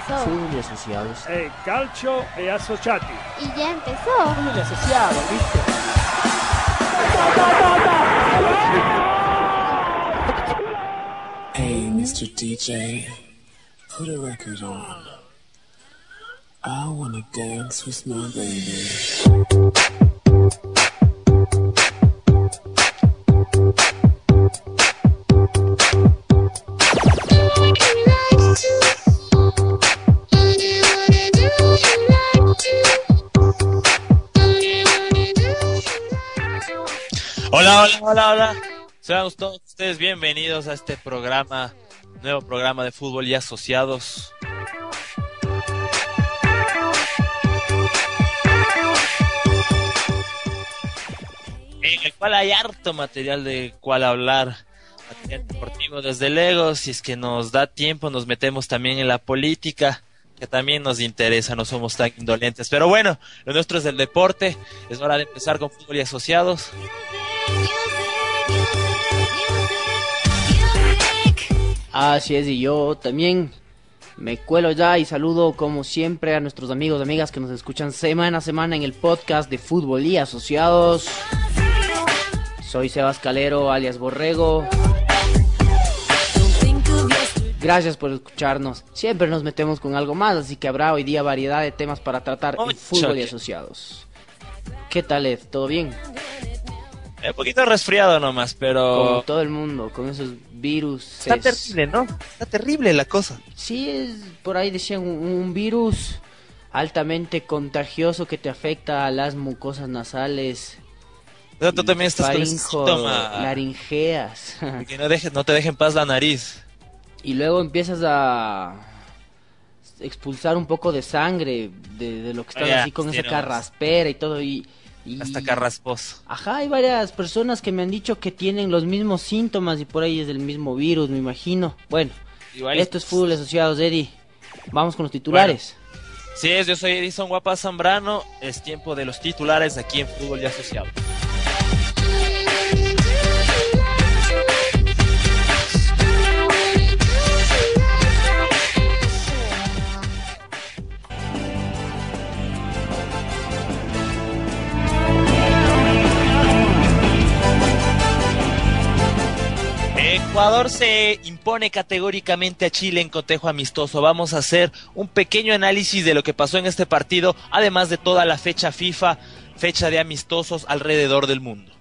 empezó. Fútbol y asociados. Eh, calcio e associati. Y ya empezó. Fútbol y asociados, ¿viste? Hey, Mr. DJ, put a record on. I wanna dance with my baby. Hola, hola. Sean todos ustedes bienvenidos a este programa, nuevo programa de fútbol y asociados. En el cual hay harto material de cual hablar. Material deportivo desde luego, si es que nos da tiempo, nos metemos también en la política, que también nos interesa, no somos tan indolentes. Pero bueno, lo nuestro es el deporte, es hora de empezar con fútbol y asociados. Así es, y yo también me cuelo ya y saludo como siempre a nuestros amigos y amigas que nos escuchan semana a semana en el podcast de Fútbol y Asociados. Soy Sebas Calero, alias Borrego. Gracias por escucharnos. Siempre nos metemos con algo más, así que habrá hoy día variedad de temas para tratar en Fútbol y Asociados. ¿Qué tal, Ed? ¿Todo bien? Un poquito resfriado nomás, Como pero... todo el mundo, con esos virus. Está es- terrible, ¿no? Está terrible la cosa. Sí, es, por ahí decían un, un virus altamente contagioso que te afecta a las mucosas nasales, O sea, tú también estás con faringo, síntoma. laringeas. Que no, dejes, no te deje en paz la nariz. y luego empiezas a expulsar un poco de sangre de, de lo que estás Ah, así con sí, esa nomás. carraspera y todo. Y, y- Hasta carrasposo. Ajá, hay varias personas que me han dicho que tienen los mismos síntomas y por ahí es el mismo virus, me imagino. Bueno, Igual. esto es Fútbol Asociados, Eddie. Vamos con los titulares. Sí, es, yo soy Edison Guapa Zambrano. Es tiempo de los titulares aquí en Fútbol y Asociado. Ecuador se impone categóricamente a Chile en cotejo amistoso. Vamos a hacer un pequeño análisis de lo que pasó en este partido, además de toda la fecha FIFA, fecha de amistosos alrededor del mundo.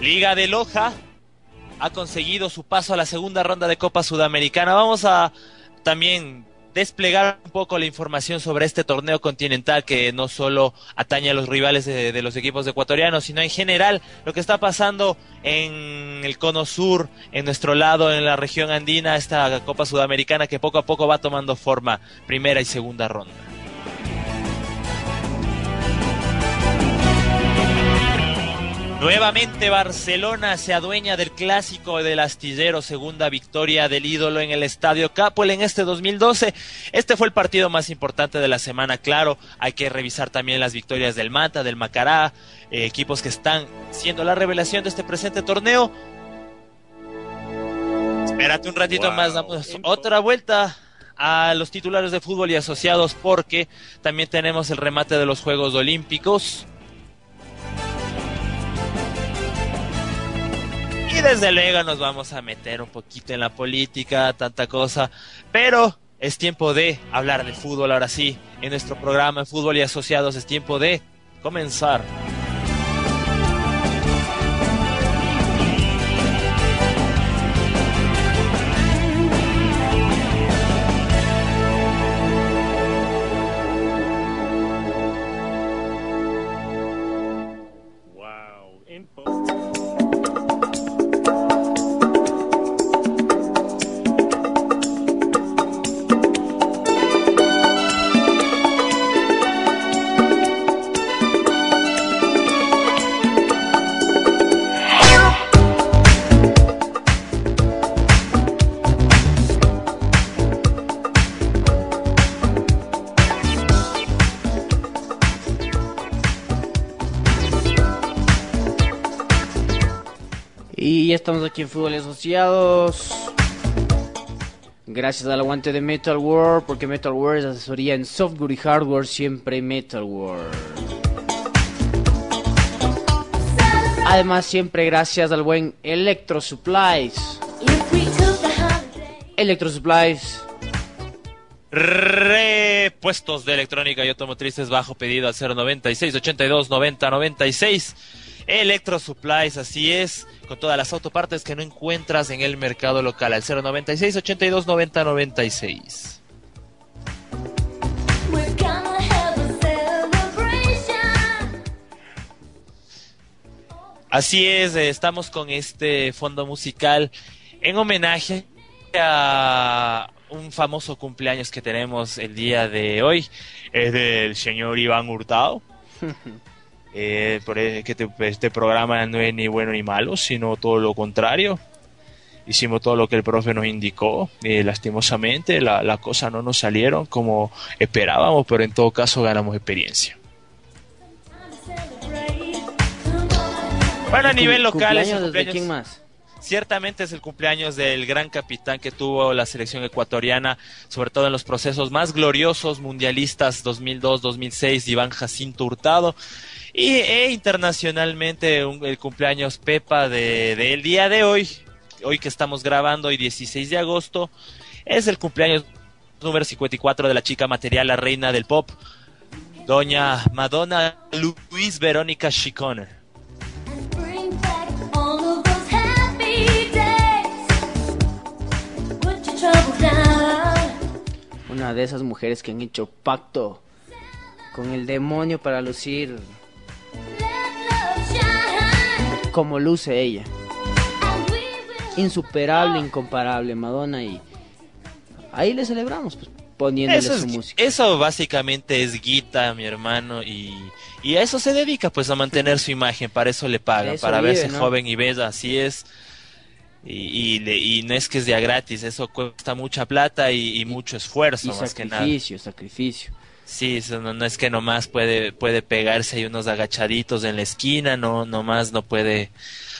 Liga de Loja ha conseguido su paso a la segunda ronda de Copa Sudamericana. Vamos a también desplegar un poco la información sobre este torneo continental que no solo atañe a los rivales de, de los equipos ecuatorianos, sino en general lo que está pasando en el cono sur, en nuestro lado, en la región andina, esta Copa Sudamericana que poco a poco va tomando forma, primera y segunda ronda. Nuevamente Barcelona se adueña del clásico del astillero, segunda victoria del ídolo en el Estadio Capuel en este 2012. Este fue el partido más importante de la semana, claro. Hay que revisar también las victorias del Mata, del Macará, eh, equipos que están siendo la revelación de este presente torneo. Espérate un ratito Wow. más, damos otra vuelta a los titulares de fútbol y asociados porque también tenemos el remate de los Juegos Olímpicos. Y desde luego nos vamos a meter un poquito en la política, tanta cosa. Pero es tiempo de hablar de fútbol ahora sí. En nuestro programa Fútbol y Asociados es tiempo de comenzar. En Fútbol Asociados. Gracias al aguante de Metal World, porque Metal World es asesoría en software y hardware, siempre Metal World. Además, siempre gracias al buen Electro Supplies. Electro Supplies. Repuestos de electrónica y automotrices bajo pedido al 096 82 90 96. Electro Supplies, así es, con todas las autopartes que no encuentras en el mercado local al 096 82 90 96. Así es, eh, estamos con este fondo musical en homenaje a un famoso cumpleaños que tenemos el día de hoy. Es del señor Iván Hurtado. Eh, por que te- este programa no es ni bueno ni malo, sino todo lo contrario. Hicimos todo lo que el profe nos indicó. y lastimosamente, la, la cosa no nos salieron como esperábamos, pero en todo caso ganamos experiencia. Bueno, a nivel local, es el ¿Cumpleaños desde cumpleaños- quién más? Ciertamente es el cumpleaños del gran capitán que tuvo la selección ecuatoriana, sobre todo en los procesos más gloriosos mundialistas 2002-2006, Iván Jacinto Hurtado. Y e internacionalmente un- el cumpleaños Pepa de- del día de hoy, hoy que estamos grabando, hoy 16 de agosto, es el cumpleaños número 54 de la chica material, la reina del pop, doña Madonna Luis Verónica Chicone. Una de esas mujeres que han hecho pacto con el demonio para lucir como luce ella. Insuperable, incomparable, Madonna y ahí le celebramos pues, poniéndole Eso, su es- música. eso básicamente es guita, mi hermano, y, y a eso se dedica, pues a mantener su imagen, para eso le pagan, Eso para vive, verse ¿no? joven y bella, así es. Y, y, le- y no es que es de a gratis, eso cuesta mucha plata y, y mucho esfuerzo, más que nada. sacrificio, sacrificio. Sí, eso no, no es que nomás puede, puede pegarse y unos agachaditos en la esquina, no, nomás no puede,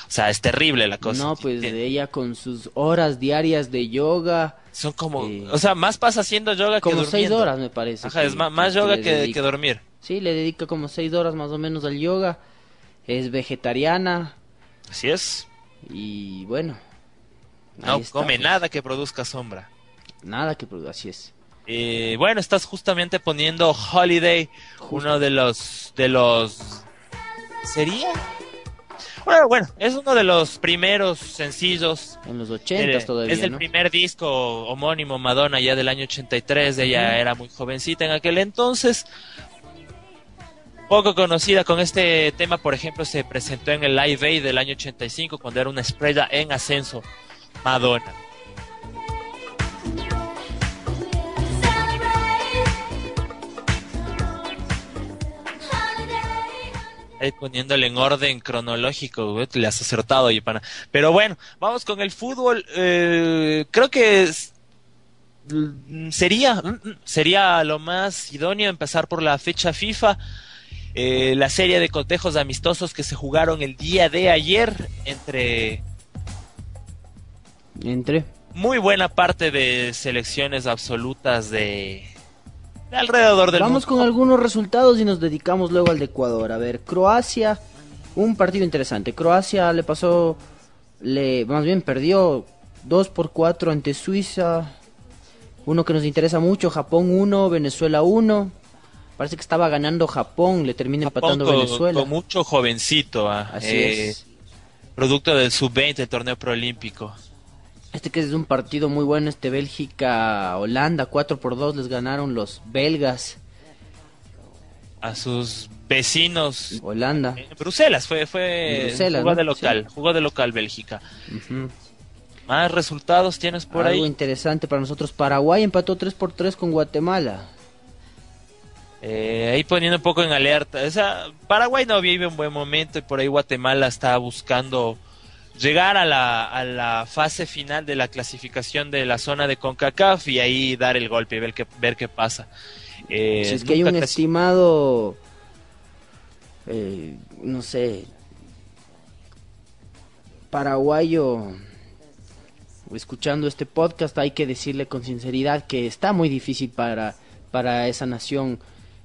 o sea, es terrible la cosa. No, pues ella con sus horas diarias de yoga, Son como, eh, o sea, más pasa haciendo yoga como que seis durmiendo. horas me parece. Ajá, que- es más, que yoga que, que dormir. Sí, le dedica como seis horas más o menos al yoga. Es vegetariana Así es. y bueno. No está, come pues. nada que produzca sombra. Nada que produ- así es. Eh, bueno, estás justamente poniendo Holiday, uno de los de los sería. Bueno, bueno, es uno de los primeros sencillos. En los ochentas Eh, todavía, es el ¿no? primer disco homónimo Madonna ya del año 83. Ella era muy jovencita en aquel entonces. Poco conocida con este tema, por ejemplo, se presentó en el Live Aid del año 85 cuando era una estrella en ascenso, Madonna. Ahí poniéndole en orden cronológico, güey, le has acertado, y pana. Pero bueno, vamos con el fútbol. eh, creo que mm, sería mm, mm, sería lo más idóneo empezar por la fecha FIFA. eh, la serie de cotejos amistosos que se jugaron el día de ayer entre Entre. muy buena parte de selecciones absolutas de, de alrededor del Vamos mundo. con algunos resultados y nos dedicamos luego al de Ecuador. A ver, Croacia, un partido interesante. Croacia le pasó, le más bien perdió 2 por 4 ante Suiza. Uno que nos interesa mucho, Japón 1, Venezuela 1. Parece que estaba ganando Japón, le termina Japón empatando con, Venezuela. con mucho jovencito, ah, Así eh, es. producto del sub-20 del torneo proolímpico. Este que es un partido muy bueno, este Bélgica-Holanda, 4 por 2 les ganaron los belgas, A sus vecinos Holanda. Bruselas, fue, fue Bruselas, jugó ¿no? de local, Sí. jugó de local Bélgica. Más resultados tienes por Algo ahí. interesante para nosotros. Paraguay empató 3 por 3 con Guatemala. Eh, ahí poniendo un poco en alerta. O sea, Paraguay no vive un buen momento y por ahí Guatemala está buscando llegar a la, a la fase final de la clasificación de la zona de CONCACAF y ahí dar el golpe y ver qué, ver qué pasa. Eh, si es que hay un estimado, eh, no sé, paraguayo escuchando este podcast hay que decirle con sinceridad que está muy difícil para, para esa nación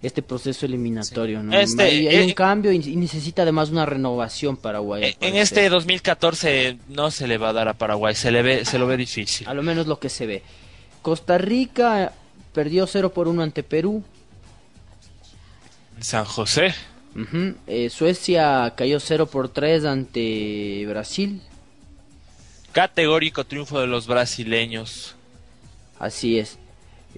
este proceso eliminatorio. ¿no? Este, hay, hay eh, un cambio y, y necesita además una renovación Paraguay. Eh, En este 2014 no se le va a dar a Paraguay, se le ve, se lo ve difícil. A lo menos lo que se ve. Costa Rica perdió 0 por 1 ante Perú. San José. Eh, Suecia cayó 0 por 3 ante Brasil. categórico triunfo de los brasileños. Así es.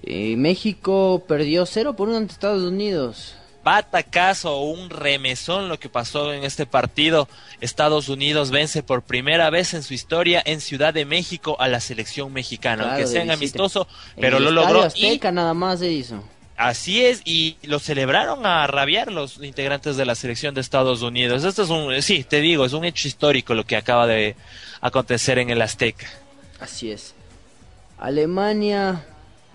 Eh, México perdió 0 por 1 ante Estados Unidos. Batacazo un remesón lo que pasó en este partido. Estados Unidos vence por primera vez en su historia en Ciudad de México a la selección mexicana, Claro, aunque sean amistoso, En pero el lo logró. Y Azteca nada más se hizo. así es, y lo celebraron a rabiar los integrantes de la selección de Estados Unidos. Esto es un, sí, te digo, es un hecho histórico lo que acaba de acontecer en el Azteca. Así es. Alemania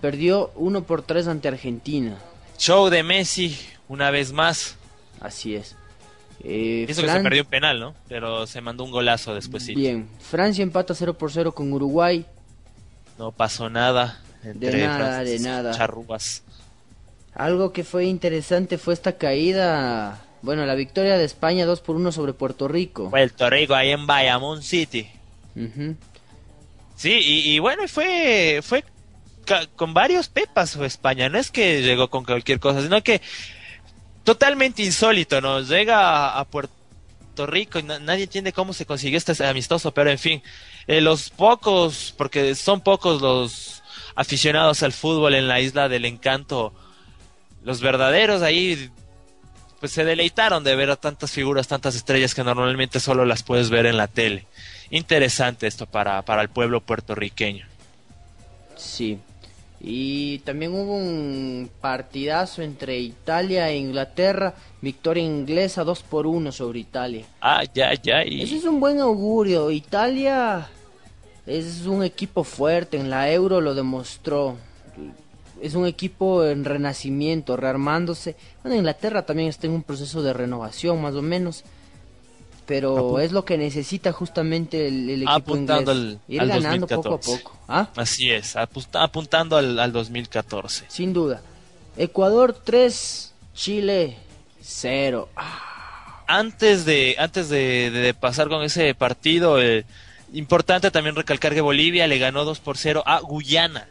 perdió 1 por 3 ante Argentina. Show de Messi, una vez más. Así es. Eh, Eso que se perdió un penal, ¿no? Pero se mandó un golazo después. Bien. Francia empata 0 por 0 con Uruguay. No pasó nada. Entre nada, de nada. y Charrúas. Algo que fue interesante fue esta caída. Bueno, la victoria de España 2 por 1 sobre Puerto Rico. Puerto Rico, ahí en Bayamón City. Sí, y, y bueno, fue, fue con varios pepas fue España. No es que llegó con cualquier cosa, sino que totalmente insólito, ¿no? Llega a, Puerto Rico y na- nadie entiende cómo se consiguió este amistoso, pero en fin, eh, los pocos, porque son pocos los aficionados al fútbol en la isla del encanto, los verdaderos ahí pues se deleitaron de ver a tantas figuras, tantas estrellas que normalmente solo las puedes ver en la tele. Interesante esto para, para el pueblo puertorriqueño. Sí. Y también hubo un partidazo entre Italia e Inglaterra. Victoria inglesa 2 por 1 sobre Italia. Ah, ya, ya. Eso Y... es un buen augurio. Italia es un equipo fuerte. En la Euro lo demostró. Es un equipo en renacimiento, rearmándose. Bueno, Inglaterra también está en un proceso de renovación, más o menos. Pero es lo que necesita justamente el, el equipo Apuntando inglés. al- Ir al ganando poco a 2014. poco. ¿Ah? Así es, apuntando al, al 2014. Sin duda. Ecuador 3, Chile 0. Ah, Antes de, antes de, de- de pasar con ese partido, eh, importante también recalcar que Bolivia le ganó 2 por 0 a Guyana.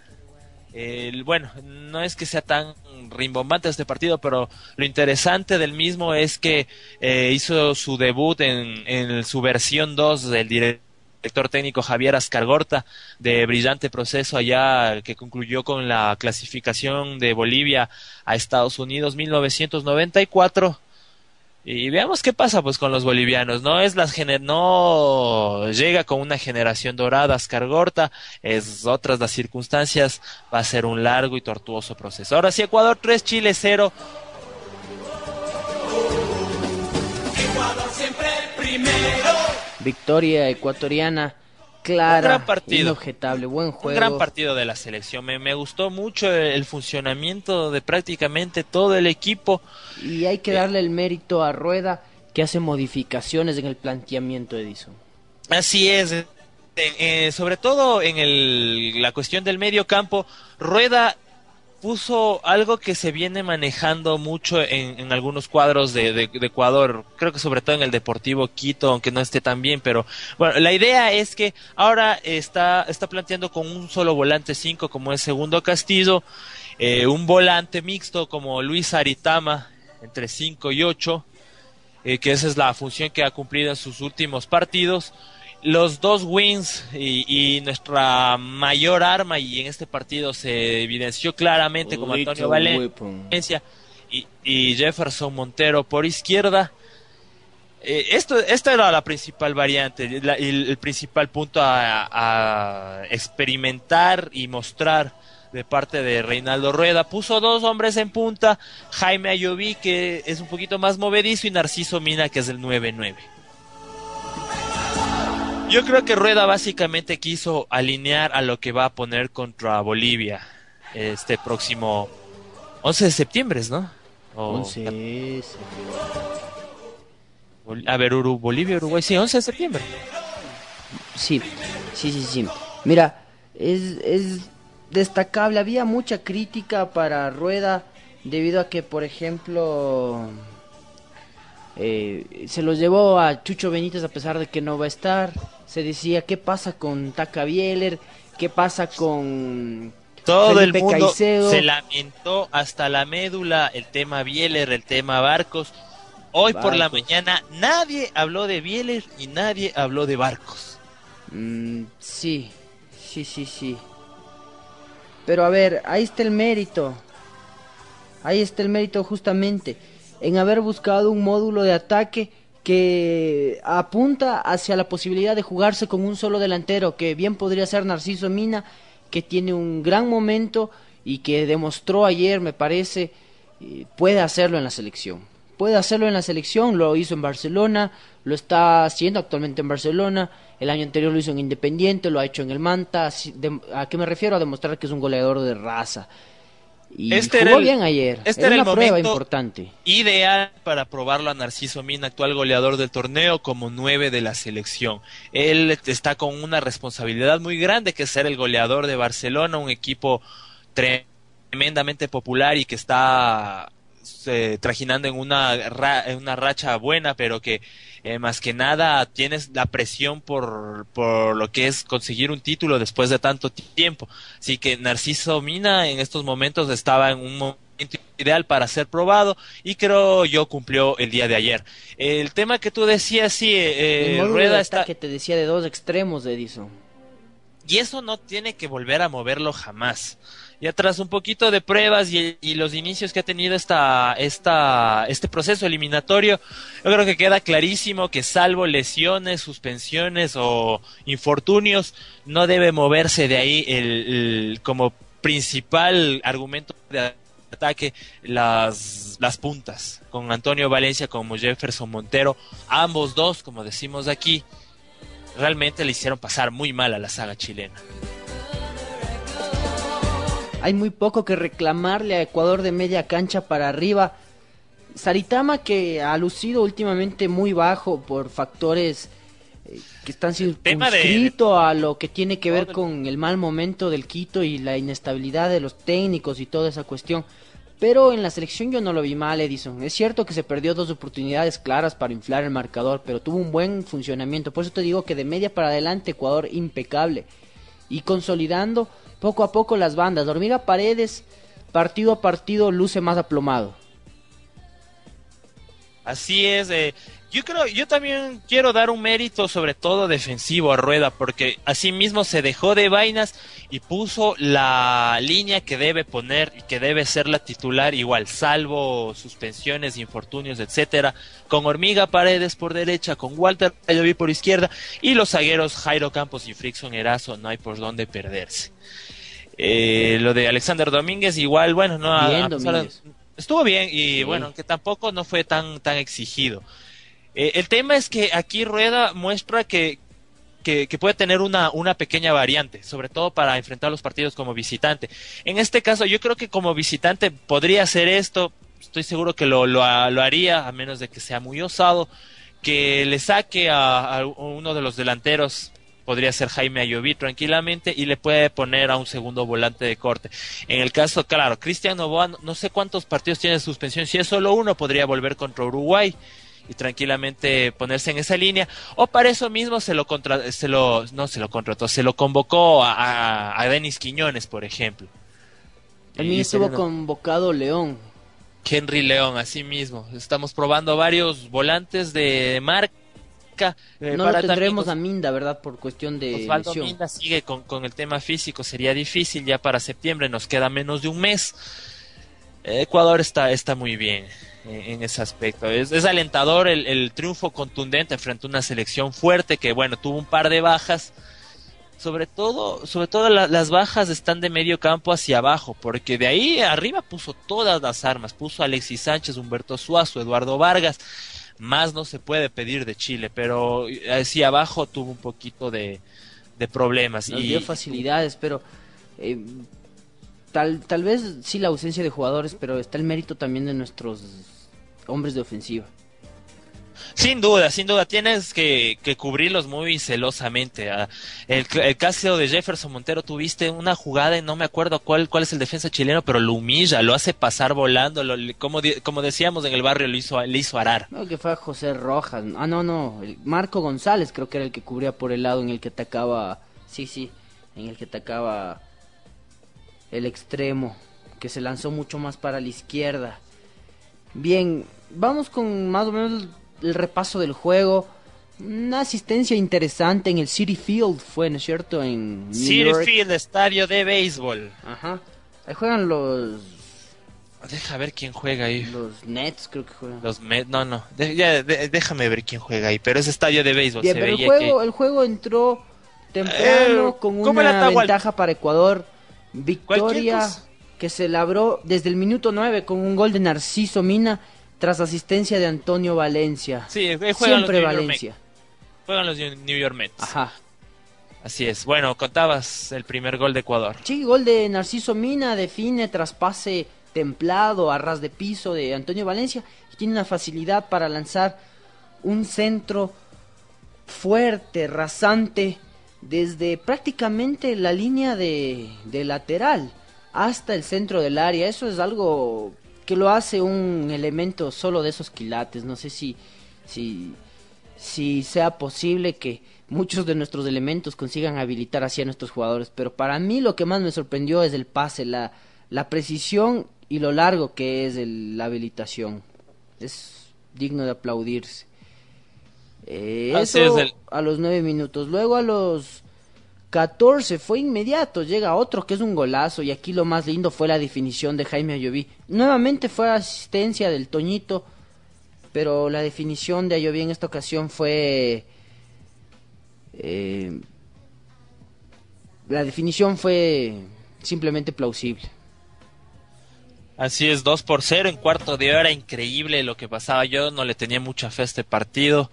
El- bueno, no es que sea tan rimbombante este partido, pero lo interesante del mismo es que eh, hizo su debut en, en su versión 2 del director técnico Javier Ascargorta de brillante proceso allá que concluyó con la clasificación de Bolivia a Estados Unidos 1994 y veamos qué pasa pues con los bolivianos. No es las gener no llega con una generación dorada Ascargorta, es otras las circunstancias, va a ser un largo y tortuoso proceso. Ahora sí Ecuador 3, Chile 0. victoria ecuatoriana clara, Un gran partido. inobjetable, buen juego. Un gran partido de la selección. Me, me gustó mucho el funcionamiento de prácticamente todo el equipo. Y hay que darle el mérito a Rueda que hace modificaciones en el planteamiento Edison. Así es. eh, eh, sobre todo en el, la cuestión del medio campo, Rueda puso algo que se viene manejando mucho en, algunos cuadros de, de- de Ecuador, creo que sobre todo en el Deportivo Quito, aunque no esté tan bien, pero bueno, la idea es que ahora está, está planteando con un solo volante 5 como es Segundo Castillo, eh, un volante mixto como Luis Aritama entre 5 y 8, eh, que esa es la función que ha cumplido en sus últimos partidos. Los dos wins y, y nuestra mayor arma, y en este partido se evidenció claramente como Antonio. Valencia y, y Jefferson Montero por izquierda. Eh, esto, esta era la principal variante, la- el, el principal punto a, a experimentar y mostrar de parte de Reinaldo Rueda. Puso dos hombres en punta, Jaime Ayoví, que es un poquito más movedizo, y Narciso Mina, que es el 9-9. Yo creo que Rueda básicamente quiso alinear a lo que va a poner contra Bolivia este próximo 11 de septiembre, ¿no? O- 11 Bol- A ver, Uru- Bolivia, Uruguay, sí, 11 de septiembre. Sí, sí, sí, sí. Mira, es, es destacable. Había mucha crítica para Rueda debido a que, por ejemplo, eh, se los llevó a Chucho Benítez a pesar de que no va a estar. Se decía, ¿qué pasa con Taka Bieler? ¿Qué pasa con Todo Felipe el mundo Caicedo? se lamentó hasta la médula el tema Bieler, el tema Barcos. Hoy por la mañana nadie habló de Bieler y nadie habló de Barcos. Mm, sí, sí, sí, sí. Pero a ver, ahí está el mérito. Ahí está el mérito justamente en haber buscado un módulo de ataque que apunta hacia la posibilidad de jugarse con un solo delantero, que bien podría ser Narciso Mina, que tiene un gran momento y que demostró ayer, me parece, puede hacerlo en la selección. Puede hacerlo en la selección, lo hizo en Barcelona, lo está haciendo actualmente en Barcelona, el año anterior lo hizo en Independiente, lo ha hecho en el Manta. ¿A qué me refiero? A demostrar que es un goleador de raza. Y Este jugó era el- bien ayer. este era era el una prueba momento- importante. Ideal para probarlo a Narciso Mina, actual goleador del torneo, como nueve de la selección. Él está con una responsabilidad muy grande que es ser el goleador de Barcelona, un equipo tremendamente popular y que está eh, trajinando en una, ra- en una racha buena, pero que eh, más que nada tienes la presión por, por lo que es conseguir un título después de tanto tiempo. Así que Narciso Mina en estos momentos estaba en un momento ideal para ser probado y creo yo cumplió el día de ayer. El tema que tú decías, sí, eh, el módulo Rueda de está... ataque te decía de dos extremos Edison. Y eso no tiene que volver a moverlo jamás. Ya tras un poquito de pruebas y, y los inicios que ha tenido esta, esta, este proceso eliminatorio, yo creo que queda clarísimo que salvo lesiones, suspensiones o infortunios, no debe moverse de ahí el, el- como principal argumento de ataque las, las puntas, con Antonio Valencia como Jefferson Montero, ambos dos, como decimos aquí, realmente le hicieron pasar muy mal a la saga chilena. Hay muy poco que reclamarle a Ecuador de media cancha para arriba. Saritama que ha lucido últimamente muy bajo por factores eh, que están de- circunscritos a lo que tiene que ver con el mal momento del Quito y la inestabilidad de los técnicos y toda esa cuestión. Pero en la selección yo no lo vi mal, Edison. Es cierto que se perdió dos oportunidades claras para inflar el marcador, pero tuvo un buen funcionamiento. Por eso te digo que de media para adelante Ecuador impecable. Y consolidando poco a poco las bandas. Hormiga Paredes, partido a partido, luce más aplomado. Así es. eh, yo creo, yo también quiero dar un mérito, sobre todo defensivo a Rueda, porque así mismo se dejó de vainas y puso la línea que debe poner y que debe ser la titular igual, salvo suspensiones, infortunios, etcétera, con Hormiga Paredes por derecha, con Walter Ayoví por izquierda y los zagueros Jairo Campos y Frickson Erazo, no hay por dónde perderse. Eh, lo de Alexander Domínguez igual, bueno, no Bien, a pesar de- Domínguez. estuvo bien y Sí. bueno, que tampoco no fue tan tan exigido. Eh, el tema es que aquí Rueda muestra que, que, puede tener una, una pequeña variante, sobre todo para enfrentar los partidos como visitante. En este caso, yo creo que como visitante podría hacer esto, estoy seguro que lo, lo, lo haría, a menos de que sea muy osado, que le saque a, uno de los delanteros, podría ser Jaime Ayoví tranquilamente, y le puede poner a un segundo volante de corte. En el caso, claro, Cristian Novoa, no- sé cuántos partidos tiene suspensión, si es solo uno, podría volver contra Uruguay y tranquilamente ponerse en esa línea o para eso mismo se lo contra se lo no se lo contrató se lo convocó a, a, a Denis Quiñones por ejemplo También estuvo convocado León. Henry León así mismo estamos probando varios volantes de marca eh, no lo para tendremos a también Minda, ¿verdad? Por cuestión de Osvaldo lesión. Minda sigue con, con el tema físico sería difícil ya para septiembre nos queda menos de un mes Ecuador está, está muy bien en, en ese aspecto. Es, es alentador el, el triunfo contundente frente a una selección fuerte que, bueno, tuvo un par de bajas. Sobre todo, sobre todo la- las bajas están de medio campo hacia abajo, porque de ahí arriba puso todas las armas, puso Alexis Sánchez, Humberto Suazo, Eduardo Vargas, más no se puede pedir de Chile, pero hacia abajo tuvo un poquito de, de problemas. Nos y dio facilidades, pero eh, tal, tal vez sí la ausencia de jugadores, pero está el mérito también de nuestros hombres de ofensiva. Sin duda, sin duda, tienes que, que cubrirlos muy celosamente. Ah, El, el caso de Jefferson Montero, tuviste una jugada y no me acuerdo cuál, cuál es el defensa chileno, pero lo humilla, lo hace pasar volando, lo- como, como decíamos en el barrio, lo hizo, le hizo arar. No, que fue a José Rojas. Ah, no, no. Marco González creo que era el que cubría por el lado en el que atacaba. Sí, sí. En el que atacaba el extremo. Que se lanzó mucho más para la izquierda. Bien, vamos con más o menos el repaso del juego. Una asistencia interesante en el City Field fue, ¿no es cierto? En New City York. Field, estadio de béisbol. Ajá. Ahí juegan los, Deja ver quién juega ahí. los Nets, creo que juegan. Los Met- no, no, de- ya, de- déjame ver quién juega ahí, pero es estadio de béisbol. Bien, se pero el juego, que- el juego entró temprano Eh, con ¿cómo era una ventaja para Ecuador. Victoria que se labró desde el minuto 9 con un gol de Narciso Mina tras asistencia de Antonio Valencia. Sí, juegan los Siempre New York Valencia. Mets. Juegan los New York Mets. Ajá. Así es. Bueno, contabas el primer gol de Ecuador. Sí, gol de Narciso Mina define tras pase templado a ras de piso de Antonio Valencia y tiene una facilidad para lanzar un centro fuerte, rasante, desde prácticamente la línea de, de lateral hasta el centro del área. Eso es algo que lo hace un elemento solo de esos quilates. No sé si, si, si sea posible que muchos de nuestros elementos consigan habilitar así a nuestros jugadores. Pero para mí lo que más me sorprendió es el pase, la, la precisión y lo largo que es el- la habilitación. Es digno de aplaudirse. Eh, eso es el- a los nueve minutos. Luego a los 14 fue inmediato. Llega otro que es un golazo. Y aquí lo más lindo fue la definición de Jaime Ayoví. Nuevamente fue asistencia del Toñito. Pero la definición de Ayoví en esta ocasión fue. eh, la definición fue simplemente plausible. Así es, 2 por 0 en cuarto de hora, increíble lo que pasaba. Yo no le tenía mucha fe a este partido.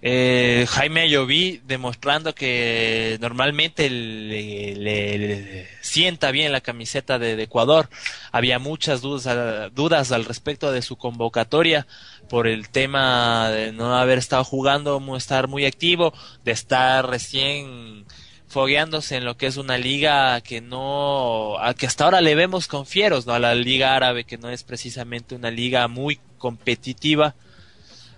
Eh, Jaime Ayoví demostrando que normalmente le, sienta bien la camiseta de, de Ecuador. Había muchas dudas, dudas al respecto de su convocatoria por el tema de no haber estado jugando, estar muy activo, de estar recién fogueándose en lo que es una liga que no, a que hasta ahora le vemos con fieros, ¿no? A la liga árabe, que no es precisamente una liga muy competitiva.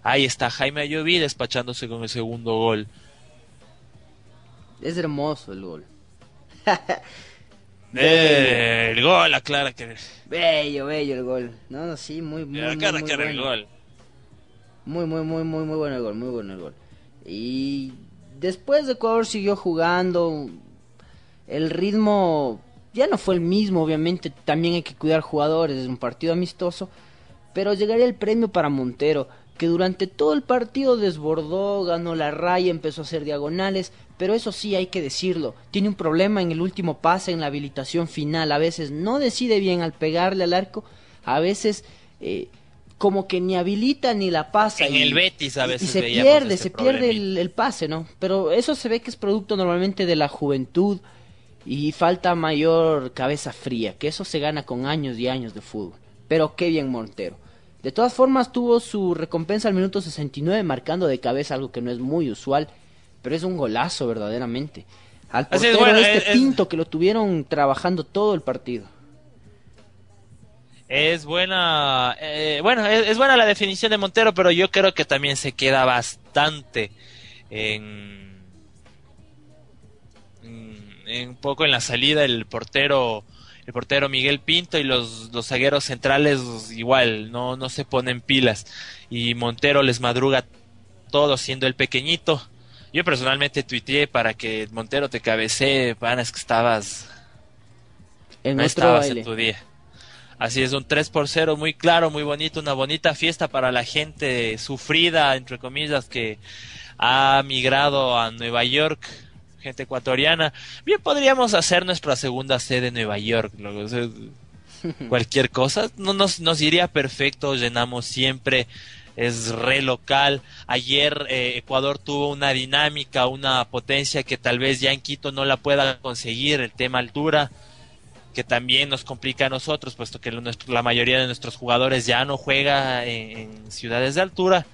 Ahí está Jaime Ayoví despachándose con el segundo gol. Es hermoso el gol. Eh, el gol, aclara que, Bello, bello el gol. No, no, sí, muy, muy, muy, aclara muy que era el bueno. gol. Muy, muy, muy, muy, muy bueno el gol, muy bueno el gol. Y después de Ecuador siguió jugando. El ritmo ya no fue el mismo, obviamente. También hay que cuidar jugadores, es un partido amistoso. Pero llegaría el premio para Montero, que durante todo el partido desbordó, ganó la raya, empezó a hacer diagonales. Pero eso sí, hay que decirlo. Tiene un problema en el último pase, en la habilitación final. A veces no decide bien al pegarle al arco. A veces eh, como que ni habilita ni la pasa. En y- el Betis a y- y veces se pierde, ese se pierde el, el pase, ¿no? Pero eso se ve que es producto normalmente de la juventud y falta mayor cabeza fría, que eso se gana con años y años de fútbol. Pero qué bien Montero. De todas formas tuvo su recompensa al minuto 69 marcando de cabeza algo que no es muy usual, pero es un golazo verdaderamente. Al es, portero bueno, este es- es- Pinto que lo tuvieron trabajando todo el partido. Es buena, eh, bueno, es, es buena la definición de Montero, pero yo creo que también se queda bastante en, en, en un poco en la salida el portero, el portero Miguel Pinto y los, los zagueros centrales igual, no, no se ponen pilas y Montero les madruga todo siendo el pequeñito. Yo personalmente tuiteé para que Montero te cabecee, panas que estabas En no otro estabas baile. en tu día. Así es, un 3 por 0 muy claro, muy bonito, una bonita fiesta para la gente sufrida, entre comillas, que ha migrado a Nueva York, gente ecuatoriana. Bien, podríamos hacer nuestra segunda sede en Nueva York. loco, o sea, cualquier cosa, no nos, nos iría perfecto, llenamos siempre, es re local. Ayer eh, Ecuador tuvo una dinámica, una potencia que tal vez ya en Quito no la pueda conseguir, el tema altura que también nos complica a nosotros, puesto que lo- nuestro- la mayoría de nuestros jugadores ya no juega en, en ciudades de altura.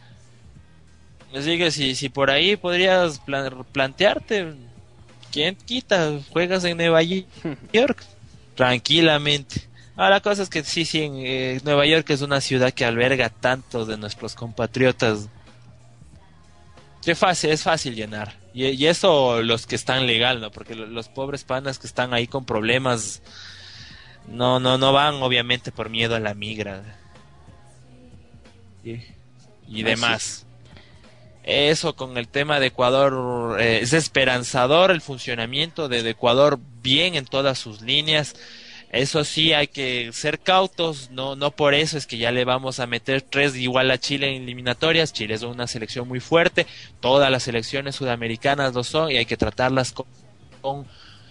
Así que si, si por ahí podrías plan- plantearte, ¿quién quita? Juegas en Nueva York tranquilamente. Ah, la cosa es que sí, sí, en, eh, Nueva York es una ciudad que alberga tantos de nuestros compatriotas. Que fácil, es fácil llenar. Y, y eso los que están legal, ¿no? Porque lo- los pobres panas que están ahí con problemas no, no, no van obviamente por miedo a la migra. Y demás. Eso con el tema de Ecuador, eh, es esperanzador el funcionamiento de, Ecuador bien en todas sus líneas. Eso sí, hay que ser cautos, no, no por eso es que ya le vamos a meter tres igual a Chile en eliminatorias. Chile es una selección muy fuerte, todas las selecciones sudamericanas lo son y hay que tratarlas con, con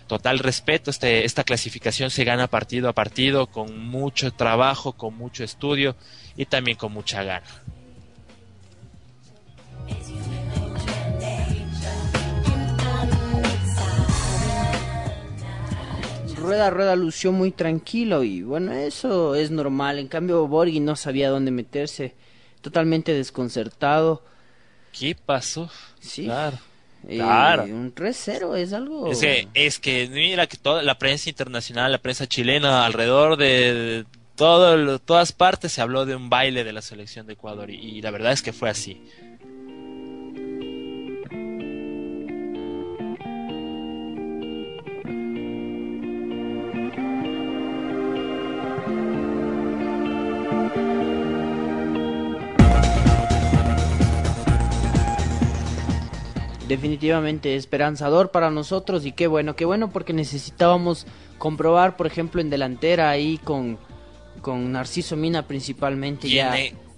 total respeto. Este, esta clasificación se gana partido a partido con mucho trabajo, con mucho estudio y también con mucha gana. Rueda Rueda lució muy tranquilo y bueno, eso es normal. En cambio, Borghi no sabía dónde meterse, totalmente desconcertado. ¿Qué pasó? Sí. Claro. Eh, Claro. Un 3-0 es algo. Es que, es que mira que toda la prensa internacional, la prensa chilena, alrededor de, de todo, todas partes se habló de un baile de la selección de Ecuador y, y la verdad es que fue así. Definitivamente esperanzador para nosotros y qué bueno, qué bueno porque necesitábamos comprobar, por ejemplo, en delantera ahí con, con Narciso Mina principalmente ya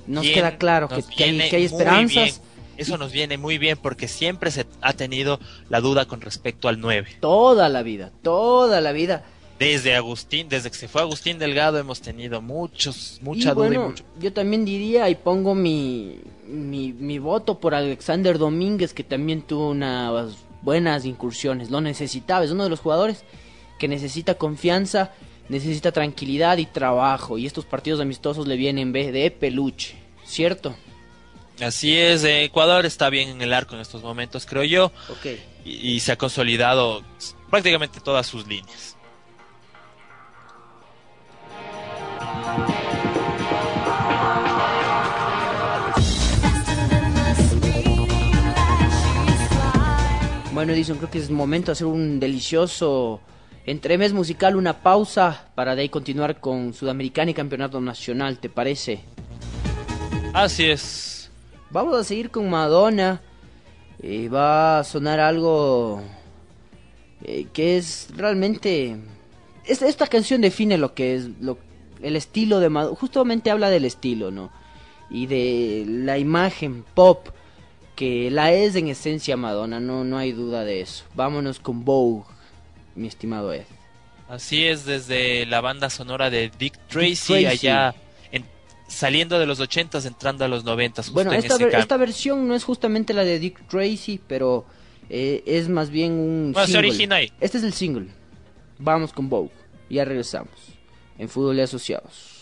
nos bien, queda claro que, nos que hay, que hay esperanzas. Eso nos viene muy bien porque siempre se ha tenido la duda con respecto al 9. Toda la vida, toda la vida. Desde Agustín, desde que se fue Agustín Delgado hemos tenido muchos, mucha y duda bueno, y mucho. yo también diría y pongo mi, mi, mi voto por Alexander Domínguez, que también tuvo unas buenas incursiones. Lo necesitaba, es uno de los jugadores que necesita confianza, necesita tranquilidad y trabajo. Y estos partidos amistosos le vienen de de peluche, ¿cierto? Así es, eh, Ecuador está bien en el arco en estos momentos, creo yo, Ok. y, y se ha consolidado prácticamente todas sus líneas. Bueno, Edison, creo que es momento de hacer un delicioso entremés musical, una pausa para de ahí continuar con Sudamericana y Campeonato Nacional, ¿te parece? Así es. Vamos a seguir con Madonna. Eh, va a sonar algo eh, que es realmente... Esta, esta canción define lo que es lo, el estilo de Madonna. Justamente habla del estilo, ¿no? Y de la imagen pop que la es en esencia Madonna, no, no hay duda de eso. Vámonos con Vogue, mi estimado Ed. Así es, desde la banda sonora de Dick Tracy, Tracy. allá en- saliendo de los ochentas, entrando a los noventas, justo Bueno, en esta, ver- esta versión no es justamente la de Dick Tracy, pero eh, es más bien un Bueno, se single. origina ahí. Este es el single. Vamos con Vogue. Ya regresamos. En Fútbol y Asociados.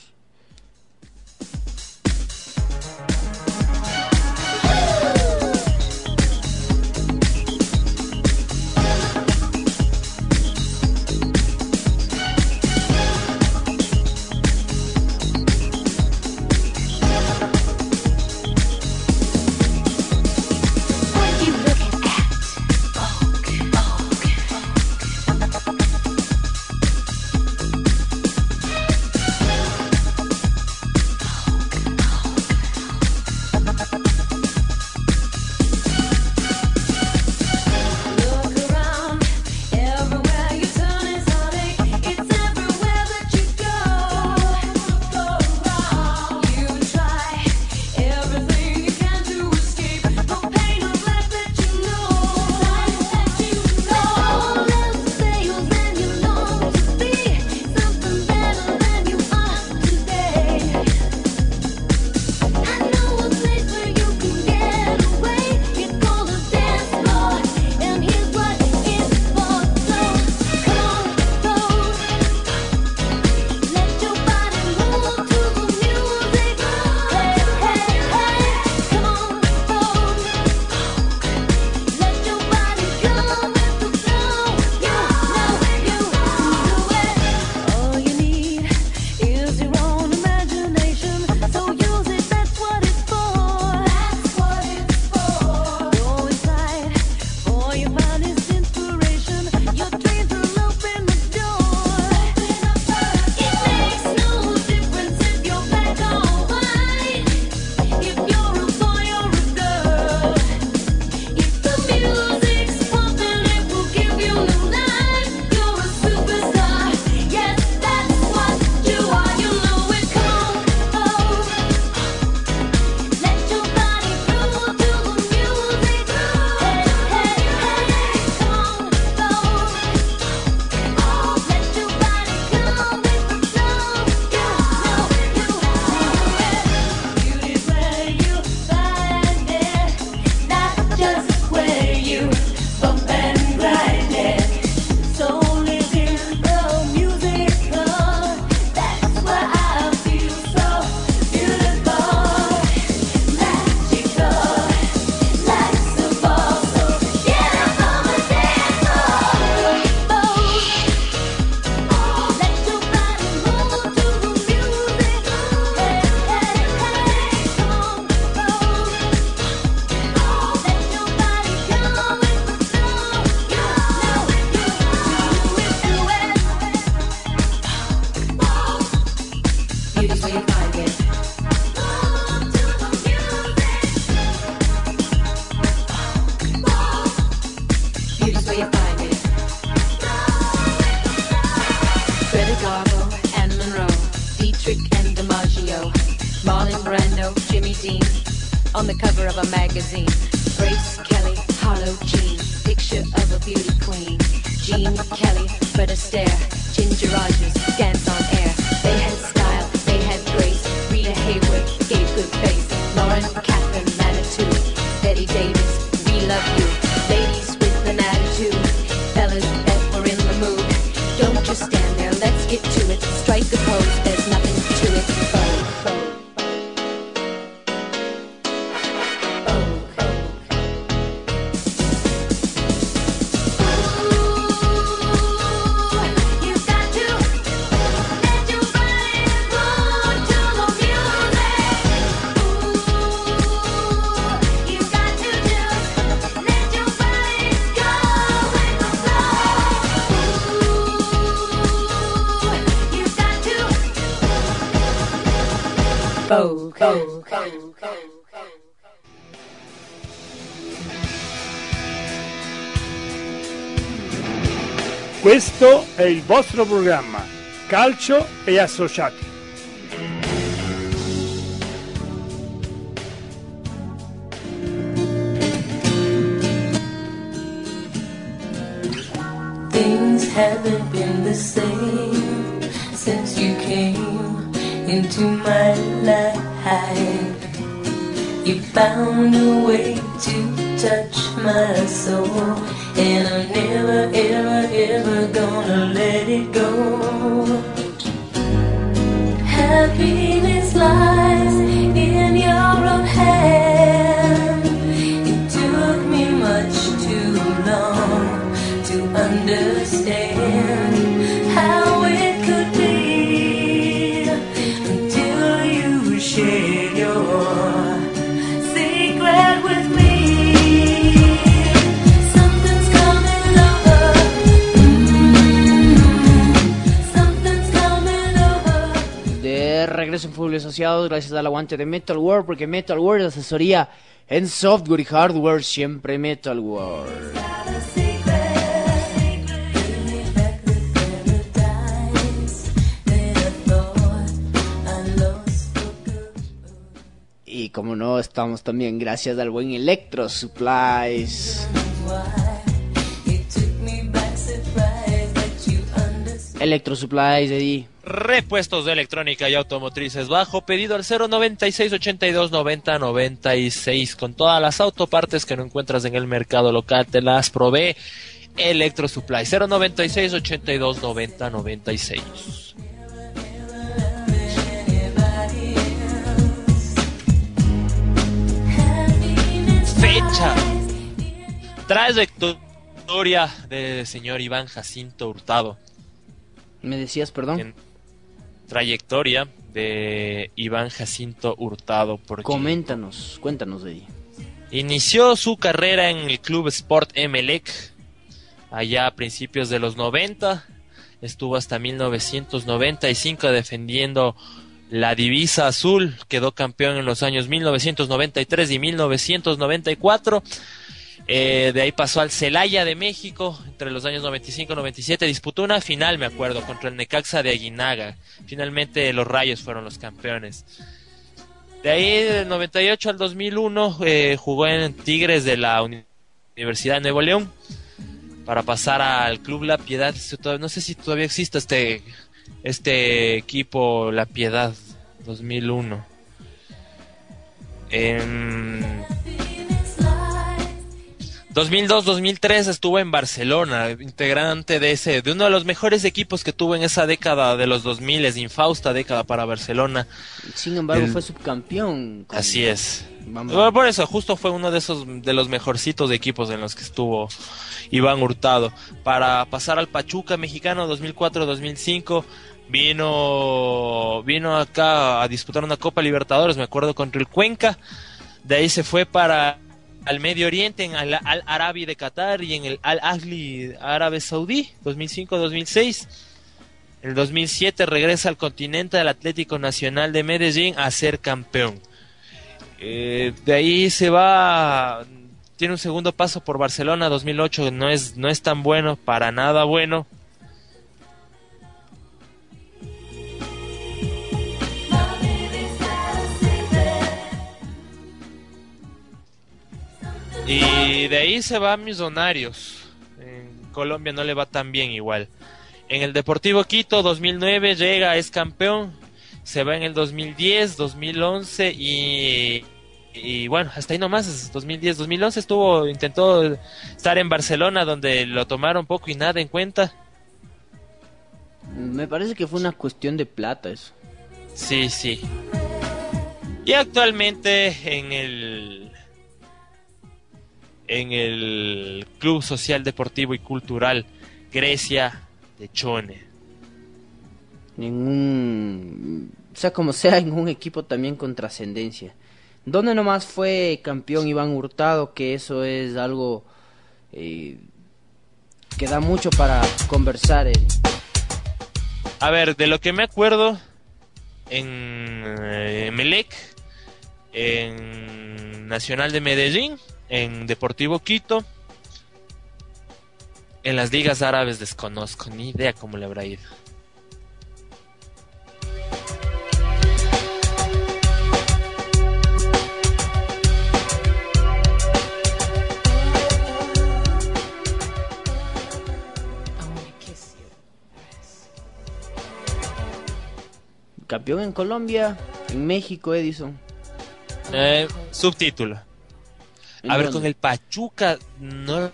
È il vostro programma Calcio e Associati. Things haven't been the same since you came into my life. You found a way to touch my soul, Asociados, gracias al aguante de Metal World, porque Metal World es asesoría en software y hardware, siempre Metal World. Y como no, estamos también gracias al buen Electro Supplies. Electro Supplies, Eddie. Repuestos de electrónica y automotrices bajo pedido al 096 82 90 96 con todas las autopartes que no encuentras en el mercado local te las provee Electro Supply 096 82 90 96 fecha. Trayectoria del señor Iván Jacinto Hurtado. Me decías, perdón. en trayectoria de Iván Jacinto Hurtado porque Coméntanos, cuéntanos, Eddie. inició su carrera en el club Sport Emelec allá a principios de los 90 estuvo hasta 1995 defendiendo la divisa azul. Quedó campeón en los años 1993 y 1994 Eh, de ahí pasó al Celaya de México entre los años 95 y 97. Disputó una final, me acuerdo, contra el Necaxa de Aguinaga. Finalmente los Rayos fueron los campeones. De ahí, del 98 al 2001, eh, jugó en Tigres de la Uni- Universidad de Nuevo León para pasar al Club La Piedad. No sé si todavía existe este, este equipo La Piedad 2001. En 2002-2003 estuvo en Barcelona, integrante de ese, de uno de los mejores equipos que tuvo en esa década de los 2000, es infausta década para Barcelona. Sin embargo, El- fue subcampeón. con- Así es. Bueno, por eso, justo fue uno de esos, de los mejorcitos de equipos en los que estuvo Iván Hurtado. Para pasar al Pachuca mexicano 2004-2005, vino, vino acá a disputar una Copa Libertadores, me acuerdo, contra el Cuenca. De ahí se fue para al Medio Oriente, en Al, Al Arabi de Qatar y en el Al Ahly Árabe Saudí, 2005-2006. En el 2007 regresa al continente del Atlético Nacional de Medellín a ser campeón. Eh, de ahí se va tiene un segundo paso por Barcelona 2008, no es, no es tan bueno, para nada bueno. Y de ahí se va a Millonarios. En Colombia no le va tan bien igual. En el Deportivo Quito 2009 llega, es campeón. Se va en el 2010, 2011 y, y bueno, hasta ahí nomás, es 2010, 2011 estuvo, intentó estar en Barcelona donde lo tomaron poco y nada en cuenta. Me parece que fue una cuestión de plata eso. Sí, sí. Y actualmente en el en el Club Social Deportivo y Cultural Grecia de Chone. Ningún. Sea como sea, en un equipo también con trascendencia. Donde nomás fue campeón Iván Hurtado, que eso es algo eh, que da mucho para conversar. eh. A ver, de lo que me acuerdo en eh, Melec, en Nacional de Medellín, en Deportivo Quito, en las ligas árabes desconozco, ni idea cómo le habrá ido. Campeón en Colombia, en México, Edison. Eh, subtítulo. ¿En A ver, con el Pachuca, no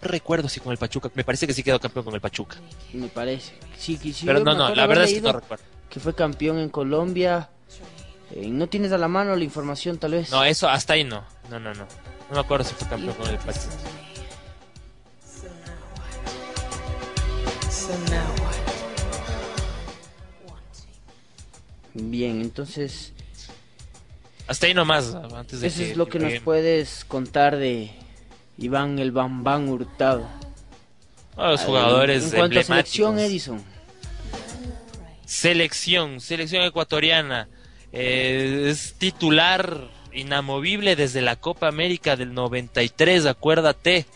recuerdo si con el Pachuca, me parece que sí quedó campeón con el Pachuca. Me parece. Sí, que sí, Pero no, no, la verdad es que no recuerdo. que fue campeón en Colombia. Eh, ¿No tienes a la mano la información, tal vez? No, eso hasta ahí no. No, no, no. No me acuerdo si fue campeón con el Pachuca. Bien, entonces, Hasta ahí nomás, antes de eso que es lo que nos puedes contar de Iván el Bambán Hurtado. Ah, los jugadores En cuanto a selección, Edison. Selección, selección ecuatoriana. Eh, es titular inamovible desde la Copa América del 93, acuérdate.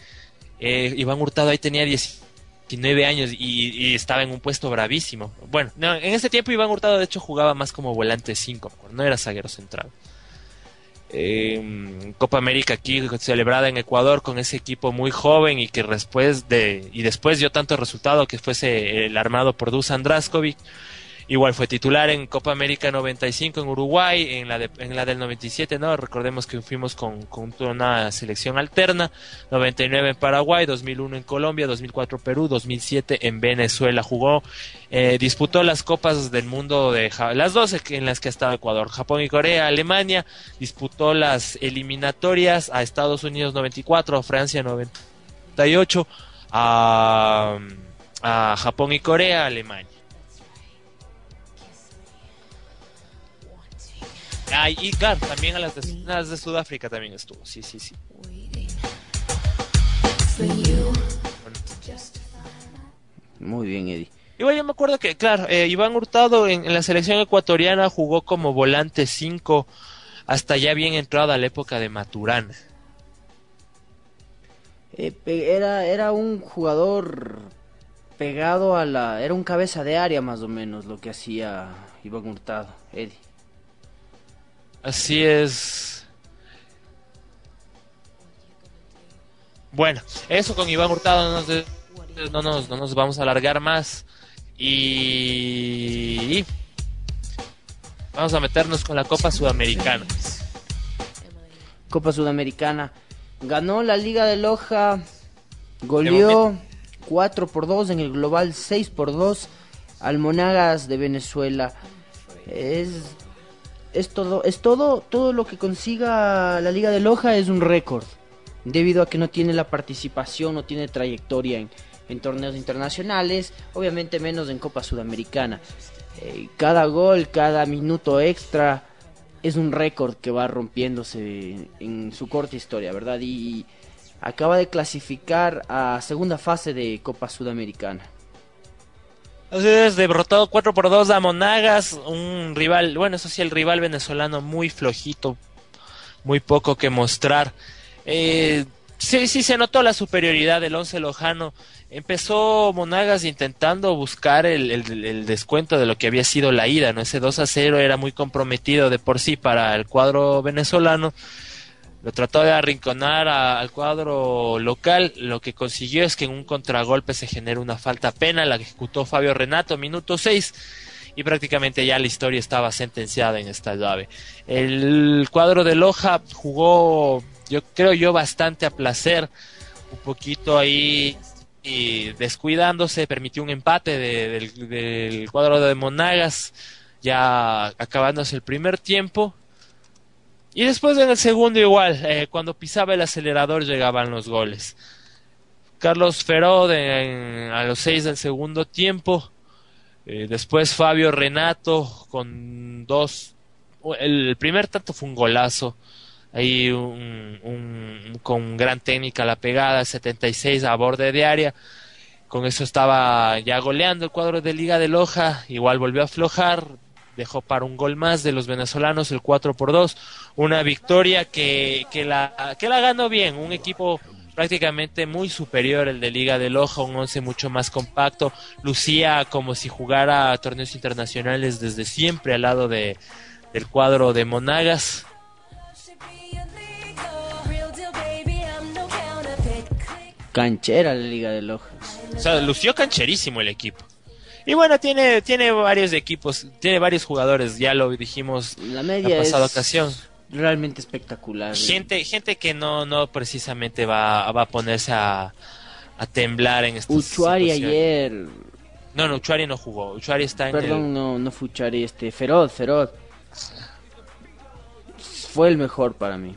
Eh, Iván Hurtado ahí tenía 19 años y, y estaba en un puesto bravísimo. Bueno, no, en ese tiempo Iván Hurtado de hecho jugaba más como volante 5, no era zaguero central. Eh, Copa América aquí celebrada en Ecuador con ese equipo muy joven y que después de y después dio tanto resultado que fuese el armado por Dusan Draskovic Igual fue titular en Copa América 95 en Uruguay, en la, de- en la del 97, ¿no? Recordemos que fuimos con, con una selección alterna, 99 en Paraguay, 2001 en Colombia, 2004 Perú, 2007 en Venezuela. Jugó, eh, disputó las Copas del Mundo de las dos en las que ha estado Ecuador, Japón y Corea, Alemania, disputó las eliminatorias a Estados Unidos 94, a Francia 98, a, a Japón y Corea, Alemania. Ah, y claro, también a las de, las de Sudáfrica también estuvo, sí, sí, sí. Muy bien, Eddie. Igual yo me acuerdo que, claro, eh, Iván Hurtado en, en la selección ecuatoriana jugó como volante 5 hasta ya bien entrada la época de Maturana. Eh, era, era un jugador pegado a la... Era un cabeza de área más o menos lo que hacía Iván Hurtado, Eddie. Así es. Bueno, eso con Iván Hurtado no nos, de- no nos, no nos vamos a alargar más. Y vamos a meternos con la Copa Sudamericana. Copa Sudamericana. Ganó la Liga de Loja. Goleó 4 por 2 en el global 6 por 2 al Monagas de Venezuela. Es es todo es todo todo lo que consiga la Liga de Loja es un récord debido a que no tiene la participación, no tiene trayectoria en, torneos internacionales, obviamente menos en Copa Sudamericana. Eh, cada gol, cada minuto extra es un récord que va rompiéndose en su corta historia, ¿verdad? Y acaba de clasificar a segunda fase de Copa Sudamericana. Así es, derrotado 4 por 2 a Monagas, un rival, bueno, eso sí, el rival venezolano muy flojito, muy poco que mostrar. Eh, Sí, sí, se notó la superioridad del once lojano. Empezó Monagas intentando buscar el, el- el descuento de lo que había sido la ida, ¿no? Ese 2 a 0 era muy comprometido de por sí para el cuadro venezolano. Lo trató de arrinconar al cuadro local. Lo que consiguió es que en un contragolpe se genera una falta pena. La ejecutó Fabio Renato, minuto 6. Y prácticamente ya la historia estaba sentenciada en esta llave. El cuadro de Loja jugó, yo creo yo, bastante a placer. Un poquito ahí y descuidándose, permitió un empate de- del, del cuadro de Monagas, ya acabándose el primer tiempo. Y después en el segundo igual, eh, cuando pisaba el acelerador llegaban los goles. Carlos Feró a los seis del segundo tiempo. Eh, después Fabio Renato con dos. El primer tanto fue un golazo. Ahí un, un- con gran técnica la pegada, 76 a borde de área. Con eso estaba ya goleando el cuadro de Liga de Loja. Igual volvió a aflojar. Dejó para un gol más de los venezolanos, el 4 por 2. Una victoria que, que, la, que la ganó bien. Un equipo prácticamente muy superior el de Liga de Loja, un once mucho más compacto. Lucía como si jugara torneos internacionales desde siempre al lado de, del cuadro de Monagas. Canchera la Liga de Loja. O sea, lució cancherísimo el equipo. Y bueno, tiene, tiene varios equipos, tiene varios jugadores, ya lo dijimos La la media pasada es ocasión. realmente espectacular. Gente, gente que no, no precisamente va, va a ponerse a, a temblar en estas Uchuari ayer, No, no, Uchuari no jugó. Uchuari está en perdón, el... no, no fue Uchuari, este, Feroz, Feroz. Fue el mejor para mí.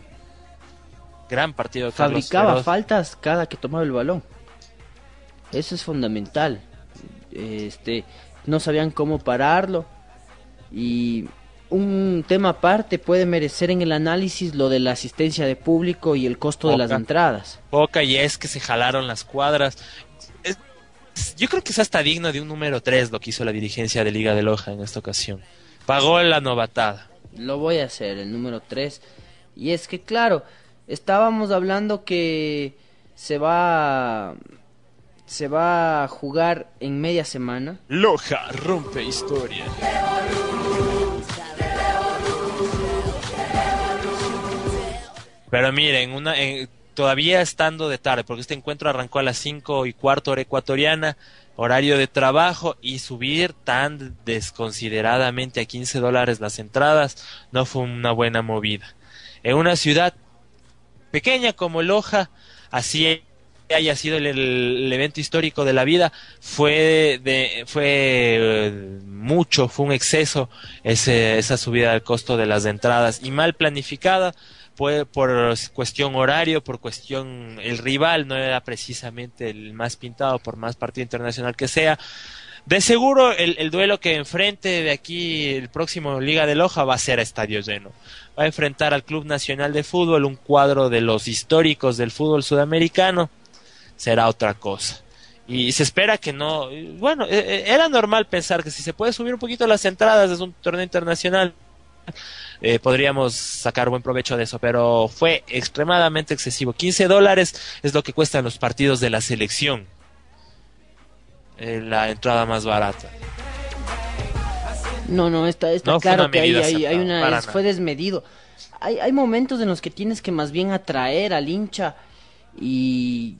gran partido Carlos Fabricaba Feroz. faltas cada que tomaba el balón. Eso es fundamental. Este, no sabían cómo pararlo. Y un tema aparte puede merecer en el análisis lo de la asistencia de público y el costo de las entradas. Poca y es que se jalaron las cuadras. Es- yo creo que es hasta digno de un número 3 lo que hizo la dirigencia de Liga de Loja en esta ocasión. Pagó la novatada. Lo voy a hacer, el número 3. Y es que, claro, estábamos hablando que se va se va a jugar en media semana. Loja rompe historia. Pero miren, una, eh, todavía estando de tarde, porque este encuentro arrancó a las 5 y cuarto hora ecuatoriana, horario de trabajo, y subir tan desconsideradamente a 15 dólares las entradas no fue una buena movida. En una ciudad pequeña como Loja, así haya sido el, evento histórico de la vida, fue de, fue eh, mucho, fue un exceso ese, esa subida del costo de las entradas y mal planificada, fue por cuestión horario, por cuestión el rival no era precisamente el más pintado por más partido internacional que sea. De seguro el, el duelo que enfrente de aquí el próximo Liga de Loja va a ser a estadio lleno. Va a enfrentar al Club Nacional de Fútbol, un cuadro de los históricos del fútbol sudamericano. Será otra cosa. Y se espera que no. Bueno, eh, eh, era normal pensar que si se puede subir un poquito las entradas desde un torneo internacional, eh, podríamos sacar buen provecho de eso, pero fue extremadamente excesivo. 15 dólares es lo que cuestan los partidos de la selección. Eh, la entrada más barata. No, no, está, está No claro que hay, hay, hay una, es- fue desmedido. Hay, hay momentos en los que tienes que más bien atraer al hincha y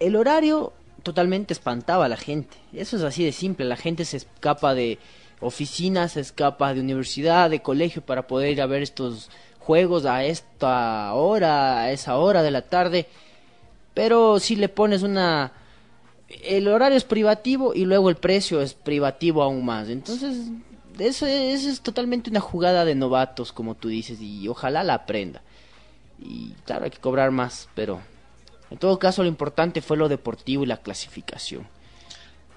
el horario totalmente espantaba a la gente. Eso es así de simple. La gente se escapa de oficinas, se escapa de universidad, de colegio para poder ir a ver estos juegos a esta hora, a esa hora de la tarde. Pero si le pones una... El horario es privativo y luego el precio es privativo aún más. Entonces, eso es, totalmente una jugada de novatos, como tú dices, y ojalá la aprenda. Y claro, hay que cobrar más, pero en todo caso lo importante fue lo deportivo y la clasificación.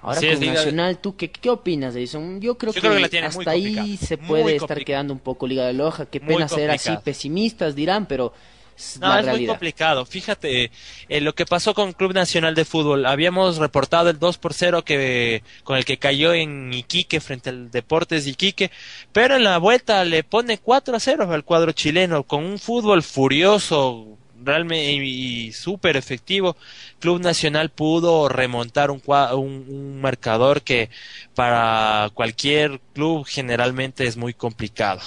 Ahora es, con Liga- Nacional, ¿tú qué, qué opinas, Edison? Yo creo, Yo que, creo que hasta ahí se puede estar quedando un poco Liga de Loja. Qué pena ser así pesimistas, dirán, pero es No, muy complicado. Fíjate, eh, lo que pasó con Club Nacional de Fútbol. Habíamos reportado el 2 por 0 que, con el que cayó en Iquique frente al Deportes de Iquique, pero en la vuelta le pone 4 a 0 al cuadro chileno con un fútbol furioso, realmente y, súper efectivo. Club Nacional pudo remontar un, un, marcador que para cualquier club generalmente es muy complicado.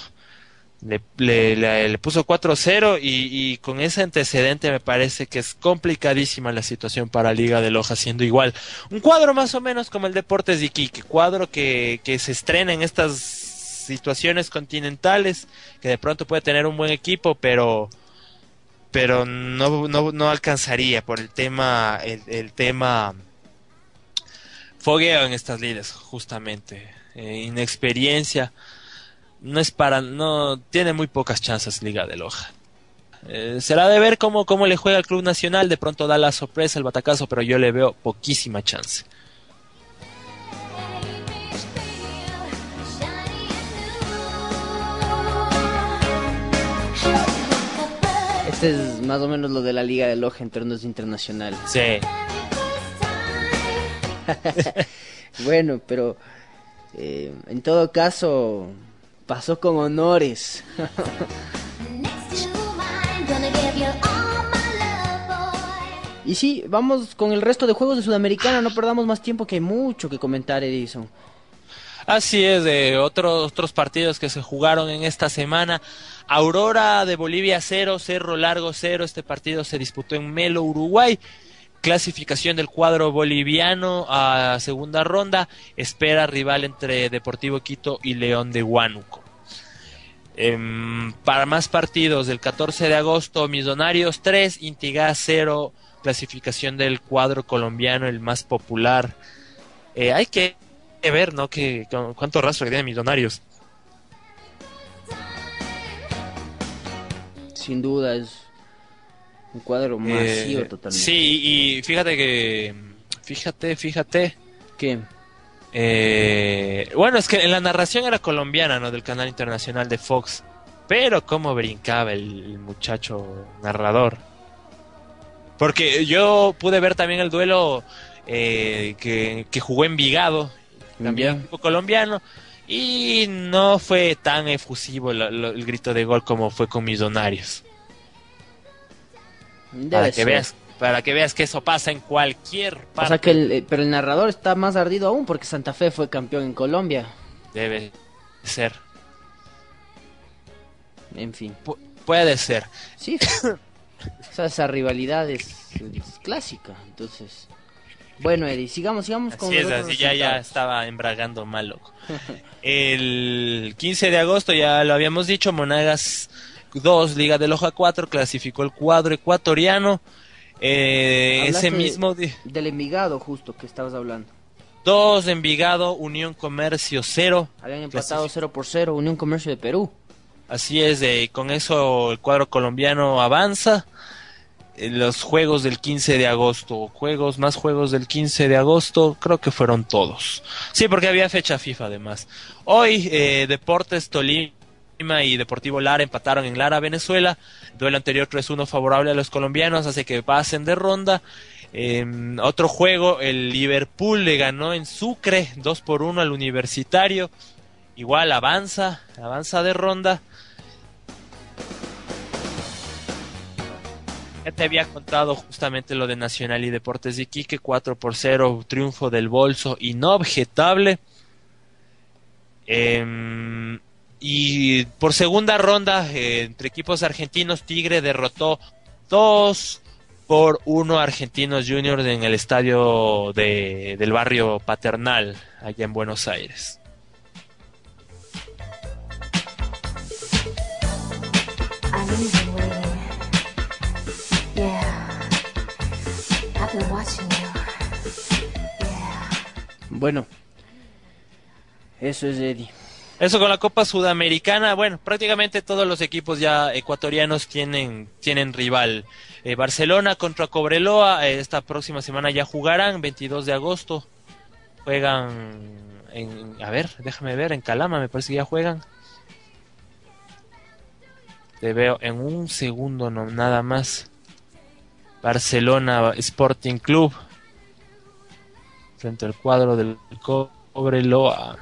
Le, le, puso 4-0 y, y con ese antecedente me parece que es complicadísima la situación para Liga de Loja, siendo igual un cuadro más o menos como el Deportes de Iquique, cuadro que, que se estrena en estas situaciones continentales, que de pronto puede tener un buen equipo, pero pero no, no, no alcanzaría por el tema el, tema fogueo en estas ligas justamente. Eh, inexperiencia no es para no tiene muy pocas chances Liga de Loja. Eh, será de ver cómo, cómo le juega el Club Nacional. De pronto da la sorpresa el batacazo pero yo le veo poquísima chance Este es más o menos lo de la Liga de Loja en términos internacionales. sí Bueno, pero eh, en todo caso pasó con honores. y sí, vamos con el resto de juegos de Sudamericana, no perdamos más tiempo que hay mucho que comentar, Edison. Así es, de otros, otros partidos que se jugaron en esta semana. Aurora de Bolivia 0, Cerro Largo 0. Este partido se disputó en Melo, Uruguay. Clasificación del cuadro boliviano a segunda ronda. Espera rival entre Deportivo Quito y León de Huánuco. Em, para más partidos, del 14 de agosto, Millonarios 3, Intigá 0. Clasificación del cuadro colombiano, el más popular. Eh, hay que ver, ¿no? Que, cu- cuánto rastro que tiene Millonarios. Sin duda es un cuadro masivo Eh, totalmente. Sí, y fíjate que. Fíjate, fíjate. ¿Qué? eh, bueno, es que en la narración era colombiana, ¿no? Del canal internacional de Fox. Pero cómo brincaba el, el muchacho narrador. Porque yo pude ver también el duelo eh, que, que jugó Envigado, también Ya. equipo colombiano. Y no fue tan efusivo lo- lo- el grito de gol como fue con Millonarios. Debe Para que ser. veas, para que veas que eso pasa en cualquier parte. O sea que el, eh, pero el narrador está más ardido aún porque Santa Fe fue campeón en Colombia. Debe ser. En fin. Pu- puede ser. Sí. o sea, esa rivalidad es, es clásica. Entonces. Bueno, Eddie, sigamos, sigamos con Así es, los otros así ya, ya estaba embragando mal, loco. El 15 de agosto, ya lo habíamos dicho, Monagas 2, Liga de Loja 4, clasificó el cuadro ecuatoriano. Eh, ese mismo di- Del Envigado, justo, que estabas hablando. 2, Envigado, Unión Comercio 0. Habían empatado Clasific- 0 por 0, Unión Comercio de Perú. Así es, eh, con eso el cuadro colombiano avanza. Eh, Los juegos del 15 de agosto, juegos, más juegos del 15 de agosto, creo que fueron todos. Sí, porque había fecha FIFA además. Hoy, eh, Deportes Tolima y Deportivo Lara empataron en Lara, Venezuela. Duelo anterior 3-1 favorable a los colombianos, hace que pasen de ronda. Eh, otro juego, el Liverpool le ganó en Sucre 2 por 1 al Universitario. Igual avanza, avanza de ronda. Te había contado justamente lo de Nacional y Deportes de Iquique, 4 por 0, triunfo del bolso inobjetable. Em, y por segunda ronda, eh, entre equipos argentinos, Tigre derrotó 2 por 1 Argentinos Juniors en el estadio de- del barrio Paternal, allá en Buenos Aires. Bueno. Eso es Eddie. Eso con la Copa Sudamericana, bueno, prácticamente todos los equipos ya ecuatorianos tienen, tienen rival. Eh, Barcelona contra Cobreloa, eh, esta próxima semana ya jugarán, 22 de agosto. Juegan en, a ver, déjame ver, en Calama me parece que ya juegan. Te veo en un segundo, no, nada más. Barcelona Sporting Club. Frente al cuadro del Cobreloa.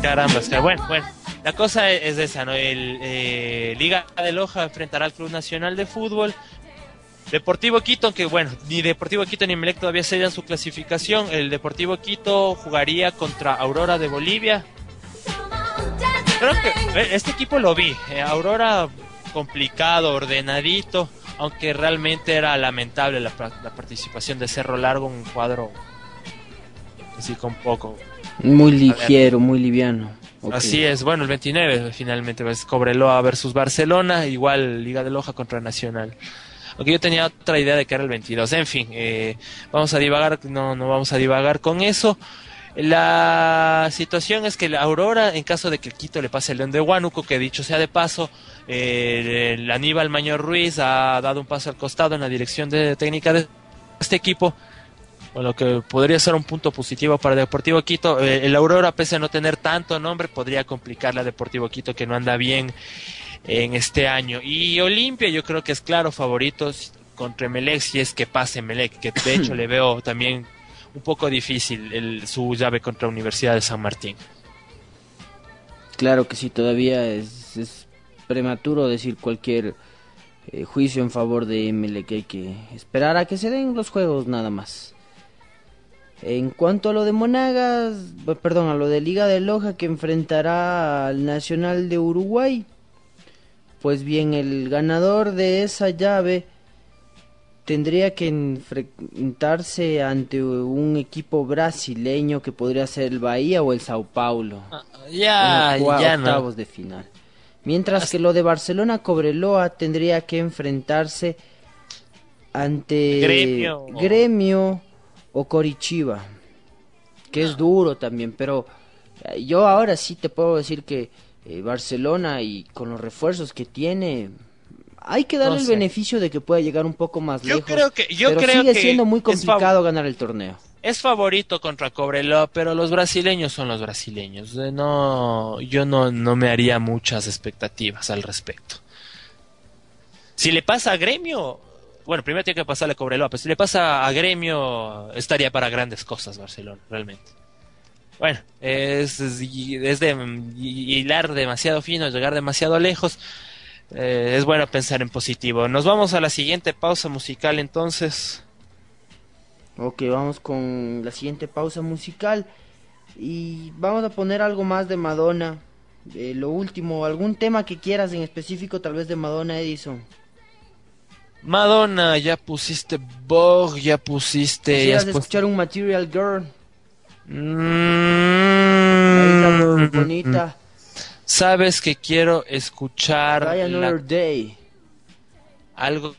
Caramba, es que bueno, bueno. la cosa es, es esa, ¿no? El eh, Liga de Loja enfrentará al Club Nacional de Fútbol. Deportivo Quito, aunque bueno, ni Deportivo Quito ni Melec todavía sellan su clasificación. El Deportivo Quito jugaría contra Aurora de Bolivia. Creo que eh, este equipo lo vi. eh, Aurora complicado, ordenadito, aunque realmente era lamentable la, pa- la participación de Cerro Largo, un cuadro así con poco. Muy ligero, muy liviano. Así es, bueno, el 29 finalmente es Cobreloa versus Barcelona, igual Liga de Loja contra Nacional. Aunque yo tenía otra idea de que era el 22. En fin, eh, vamos a divagar, no, no vamos a divagar con eso. La situación es que la Aurora, en caso de que el Quito le pase el León de Huánuco, que dicho sea de paso, eh, el Aníbal Mañor Ruiz ha dado un paso al costado en la dirección de técnica de este equipo, con lo que podría ser un punto positivo para Deportivo Quito. Eh, el Aurora, pese a no tener tanto nombre, podría complicarle a Deportivo Quito, que no anda bien en este año. Y Olimpia, yo creo que es claro favorito contra Melec, si es que pase Melec, que de hecho le veo también un poco difícil el- su llave contra Universidad de San Martín. Claro que sí, todavía es, es prematuro decir cualquier eh, juicio en favor de Emelec. Hay que esperar a que se den los juegos nada más. En cuanto a lo de Monagas, perdón, a lo de Liga de Loja que enfrentará al Nacional de Uruguay, pues bien, el ganador de esa llave tendría que enfrentarse ante un equipo brasileño que podría ser el Bahía o el Sao Paulo Ya, en los ya no. octavos de final. Mientras que lo de Barcelona Cobreloa tendría que enfrentarse ante Gremio. Gremio o Corichiba, que es duro también, pero eh, yo ahora sí te puedo decir que eh, Barcelona y con los refuerzos que tiene hay que darle No el sé. beneficio de que pueda llegar un poco más Yo lejos. creo que- yo pero creo sigue que siendo muy complicado ganar el torneo. Es favorito contra Cobreloa, pero los brasileños son los brasileños. Eh, No, yo no, no me haría muchas expectativas al respecto. Si le pasa a Gremio, bueno, primero tiene que pasarle a Cobreloa, pero si le pasa a Gremio, estaría para grandes cosas Barcelona, realmente. Bueno, es, es, de hilar demasiado fino, llegar demasiado lejos. Eh, es bueno pensar en positivo. Nos vamos a la siguiente pausa musical entonces. Ok, vamos con la siguiente pausa musical y vamos a poner algo más de Madonna. Eh, lo último, algún tema que quieras en específico, tal vez de Madonna Edison. Madonna, ya pusiste Vogue, ya pusiste. Ya has puesto- escuchar un Material Girl, Mm, ahí está muy bonita. Sabes que quiero escuchar la- Day. algo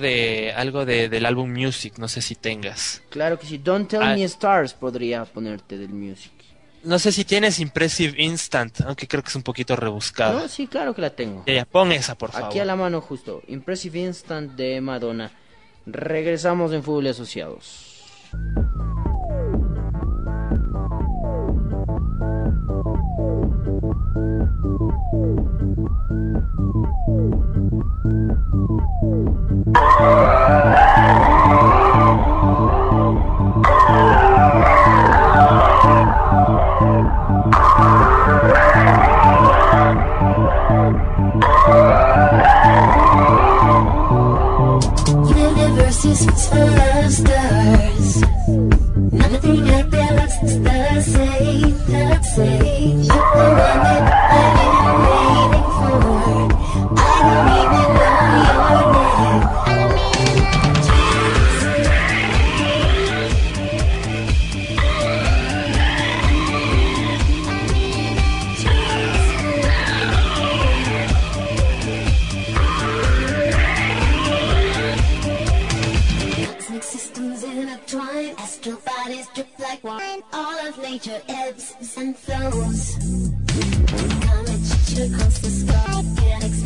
de algo de, del álbum Music, no sé si tengas. Claro que sí, Don't Tell Ah. Me Stars podría ponerte del music. No sé si tienes Impressive Instant, aunque creo que es un poquito rebuscado. No, sí, claro que la tengo. Ya, pon esa, por favor. Aquí a la mano justo, Impressive Instant de Madonna. Regresamos en Fútbol Asociados. Universes, stars, nothing like balance. major ebbs and flows. How much you cost the sky?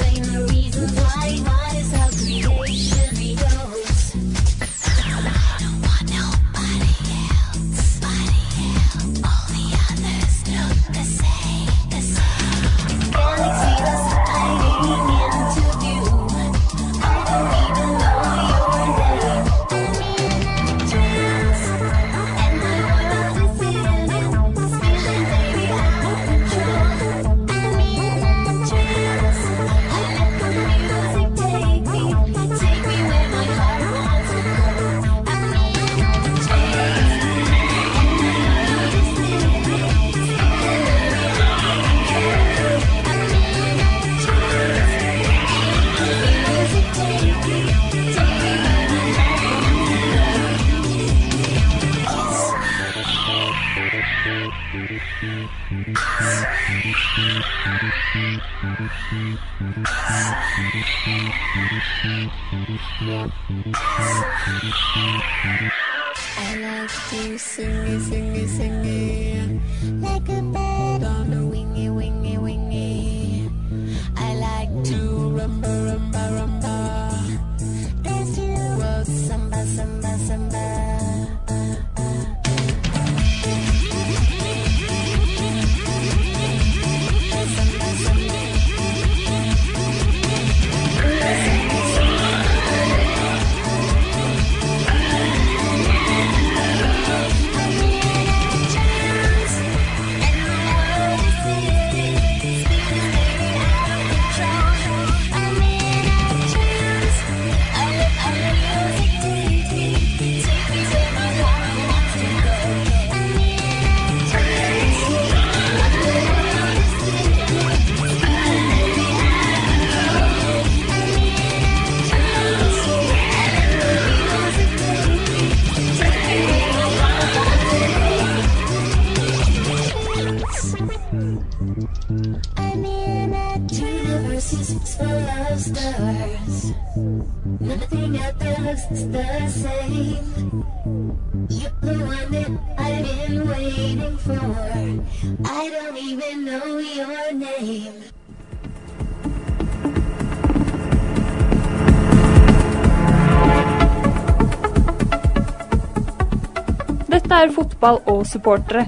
Dette er fotball og supportere.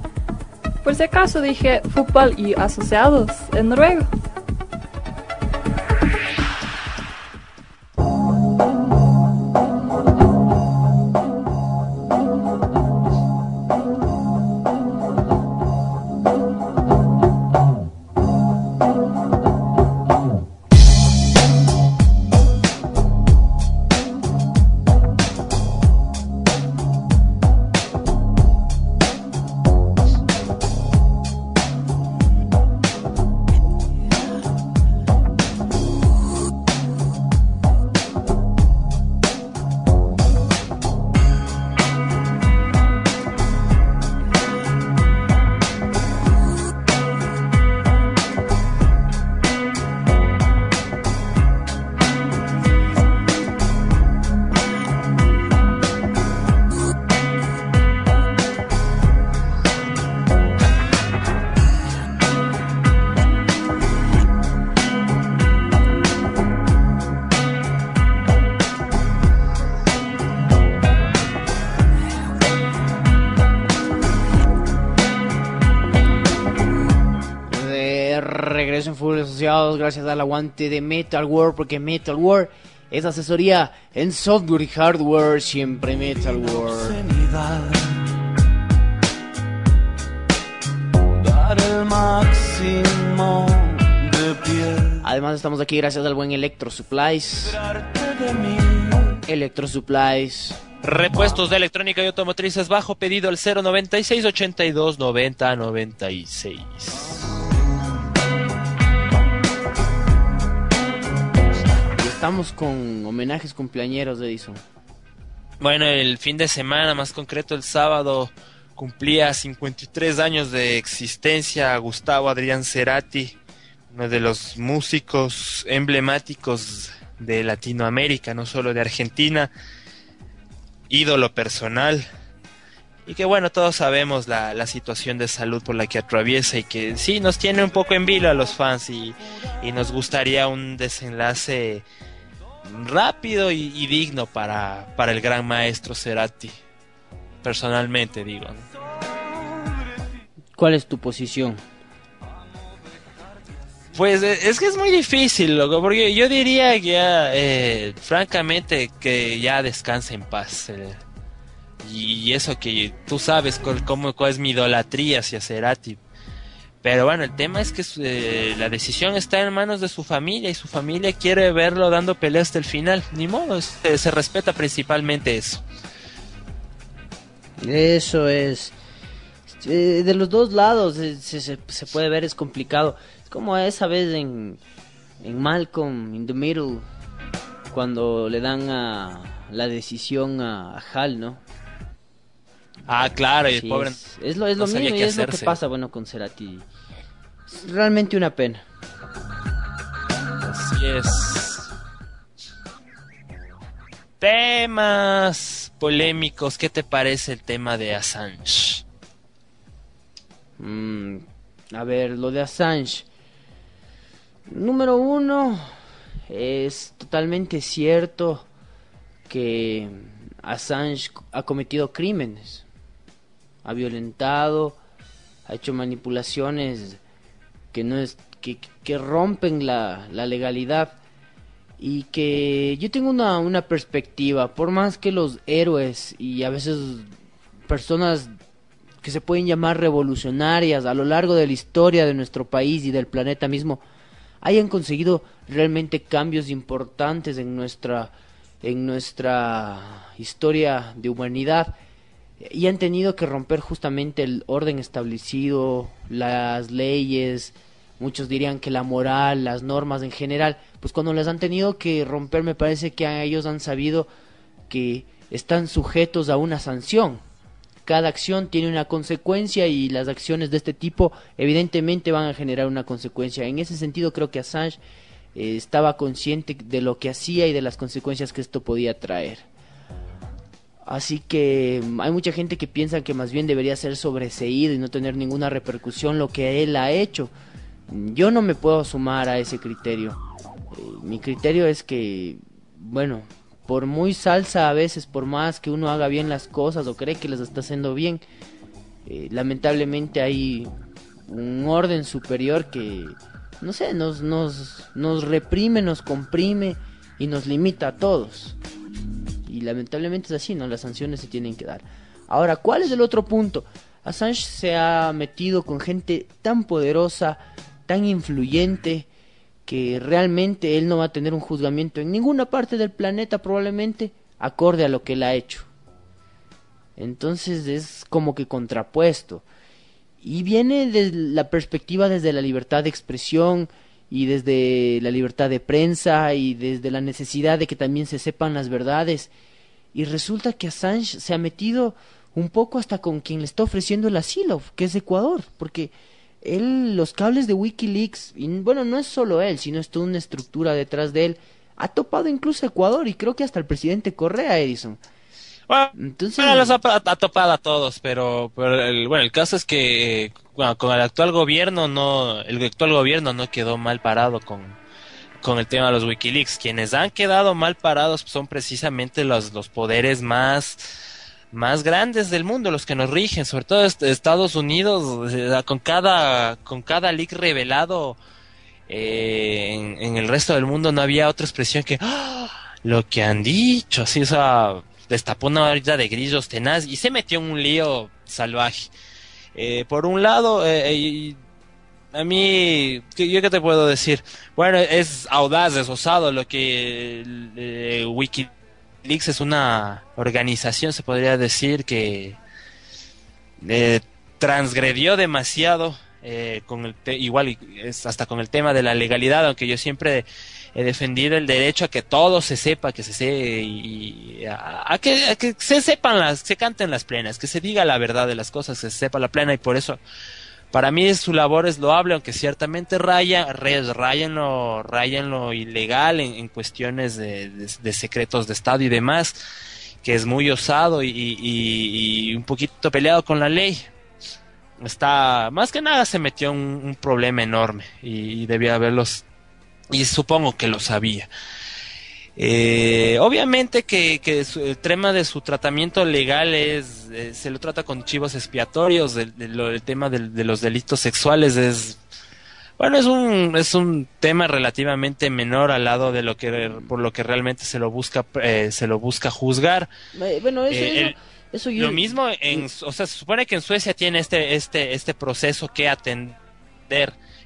Por si acaso dije fútbol y asociados en noruego. Gracias al aguante de Metal World porque Metal World es asesoría en software y hardware, siempre Metal World. Dar el máximo de pie. Además estamos aquí gracias al buen Electro Supplies. Electro Supplies. Repuestos de electrónica y automotrices bajo pedido al 096 82 90 96. Estamos con homenajes cumpleañeros de Edison. Bueno, el fin de semana, más concreto el sábado, cumplía 53 años de existencia Gustavo Adrián Cerati, uno de los músicos emblemáticos de Latinoamérica, no solo de Argentina, ídolo personal. Y que bueno, todos sabemos la, la situación de salud por la que atraviesa y que sí nos tiene un poco en vilo a los fans y, y nos gustaría un desenlace rápido y, y digno para, para el gran maestro Cerati. Personalmente digo. ¿Cuál es tu posición? Pues eh, es que es muy difícil, loco, porque yo diría que ya, eh, francamente, que ya descanse en paz. eh. y eso que tú sabes cuál, cómo, cuál es mi idolatría hacia Cerati. Pero bueno, el tema es que eh, la decisión está en manos de su familia y su familia quiere verlo dando pelea hasta el final. Ni modo, eh, se respeta principalmente eso. Eso es. eh, de los dos lados se, se- puede ver, es complicado. Es como esa vez en, en Malcolm, in the Middle, cuando le dan a la decisión a Hal, ¿no? Ah, claro, y el pobre es, es lo, es no lo sabía mismo y es lo que pasa, bueno, con Cerati. Es realmente una pena. Así es. Temas polémicos. ¿Qué te parece el tema de Assange? Mm, a ver, lo de Assange. Número uno, es totalmente cierto que Assange ha cometido crímenes. Ha violentado, ha hecho manipulaciones que no es que, que rompen la, la legalidad. Y que yo tengo una, una perspectiva, por más que los héroes y a veces personas que se pueden llamar revolucionarias a lo largo de la historia de nuestro país y del planeta mismo hayan conseguido realmente cambios importantes en nuestra en nuestra historia de humanidad y han tenido que romper justamente el orden establecido, las leyes, muchos dirían que la moral, las normas en general, pues cuando las han tenido que romper me parece que ellos han sabido que están sujetos a una sanción. Cada acción tiene una consecuencia y las acciones de este tipo evidentemente van a generar una consecuencia. En ese sentido creo que Assange eh, estaba consciente de lo que hacía y de las consecuencias que esto podía traer. Así que mm, hay mucha gente que piensa que más bien debería ser sobreseído y no tener ninguna repercusión lo que él ha hecho. Yo no me puedo sumar a ese criterio. Eh, mi criterio es que, bueno, por muy salsa a veces, por más que uno haga bien las cosas o cree que las está haciendo bien, eh, lamentablemente hay un orden superior que, no sé, nos, nos, nos reprime, nos comprime y nos limita a todos. Y lamentablemente es así, ¿no? Las sanciones se tienen que dar. Ahora, ¿cuál es el otro punto? Assange se ha metido con gente tan poderosa, tan influyente, que realmente él no va a tener un juzgamiento en ninguna parte del planeta probablemente acorde a lo que él ha hecho. Entonces es como que contrapuesto. Y viene desde la perspectiva desde la libertad de expresión y desde la libertad de prensa y desde la necesidad de que también se sepan las verdades. Y resulta que Assange se ha metido un poco hasta con quien le está ofreciendo el asilo, que es Ecuador, porque él, los cables de Wikileaks, y bueno, no es solo él, sino es toda una estructura detrás de él, ha topado incluso Ecuador y creo que hasta el presidente Correa, Edison. Bueno, Entonces, bueno, los ha, ha topado a todos, pero, pero el, bueno, el caso es que con el actual gobierno no, el actual gobierno no quedó mal parado con, con el tema de los WikiLeaks. Quienes han quedado mal parados son precisamente los, los poderes más, más grandes del mundo, los que nos rigen, sobre todo est- Estados Unidos, eh, con cada, con cada leak revelado eh, en, en el resto del mundo no había otra expresión que ¡Ah! lo que han dicho, así, o sea, destapó una varita de grillos tenaz y se metió en un lío salvaje. Eh, por un lado, eh, y a mí, ¿qué- ¿yo qué te puedo decir? Bueno, es audaz, es osado lo que eh, Wikileaks es una organización, se podría decir, que eh, transgredió demasiado eh, con el te- igual hasta con el tema de la legalidad, aunque yo siempre he defendido el derecho a que todo se sepa, que se se y, a, que, a que se sepan las, se canten las plenas, que se diga la verdad de las cosas, que se sepa la plena y por eso para mí su labor es loable, aunque ciertamente raya, re- raya en lo, raya en lo ilegal en, cuestiones de, secretos de Estado y demás, que es muy osado y, un poquito peleado con la ley. Está, más que nada se metió en un, un problema enorme y, y debía haberlos, y supongo que lo sabía. Eh, obviamente que, que su- el tema de su tratamiento legal es, eh, se lo trata con chivos expiatorios, el, el- lo- el tema de, los delitos sexuales es, bueno, es un, es un tema relativamente menor al lado de lo que, por lo que realmente se lo busca, eh, se lo busca juzgar. Bueno, eso, Eh, eso- el- eso yo... Lo mismo en, o sea, se supone que en Suecia tiene este, este, este proceso que atender,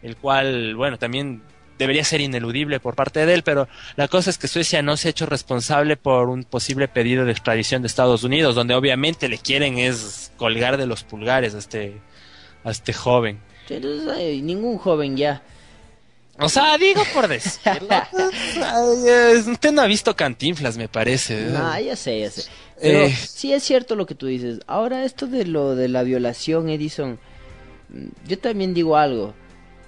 el cual, bueno, también debería ser ineludible por parte de él, pero la cosa es que Suecia no se ha hecho responsable por un posible pedido de extradición de Estados Unidos, donde obviamente le quieren es colgar de los pulgares a este, a este joven. Entonces, ningún joven ya. O sea, digo por decirlo. Usted no ha visto Cantinflas, me parece. Ah, ya sé, ya sé. Pero Eh. sí es cierto lo que tú dices. Ahora esto de lo de la violación, Edison, mm, yo también digo algo.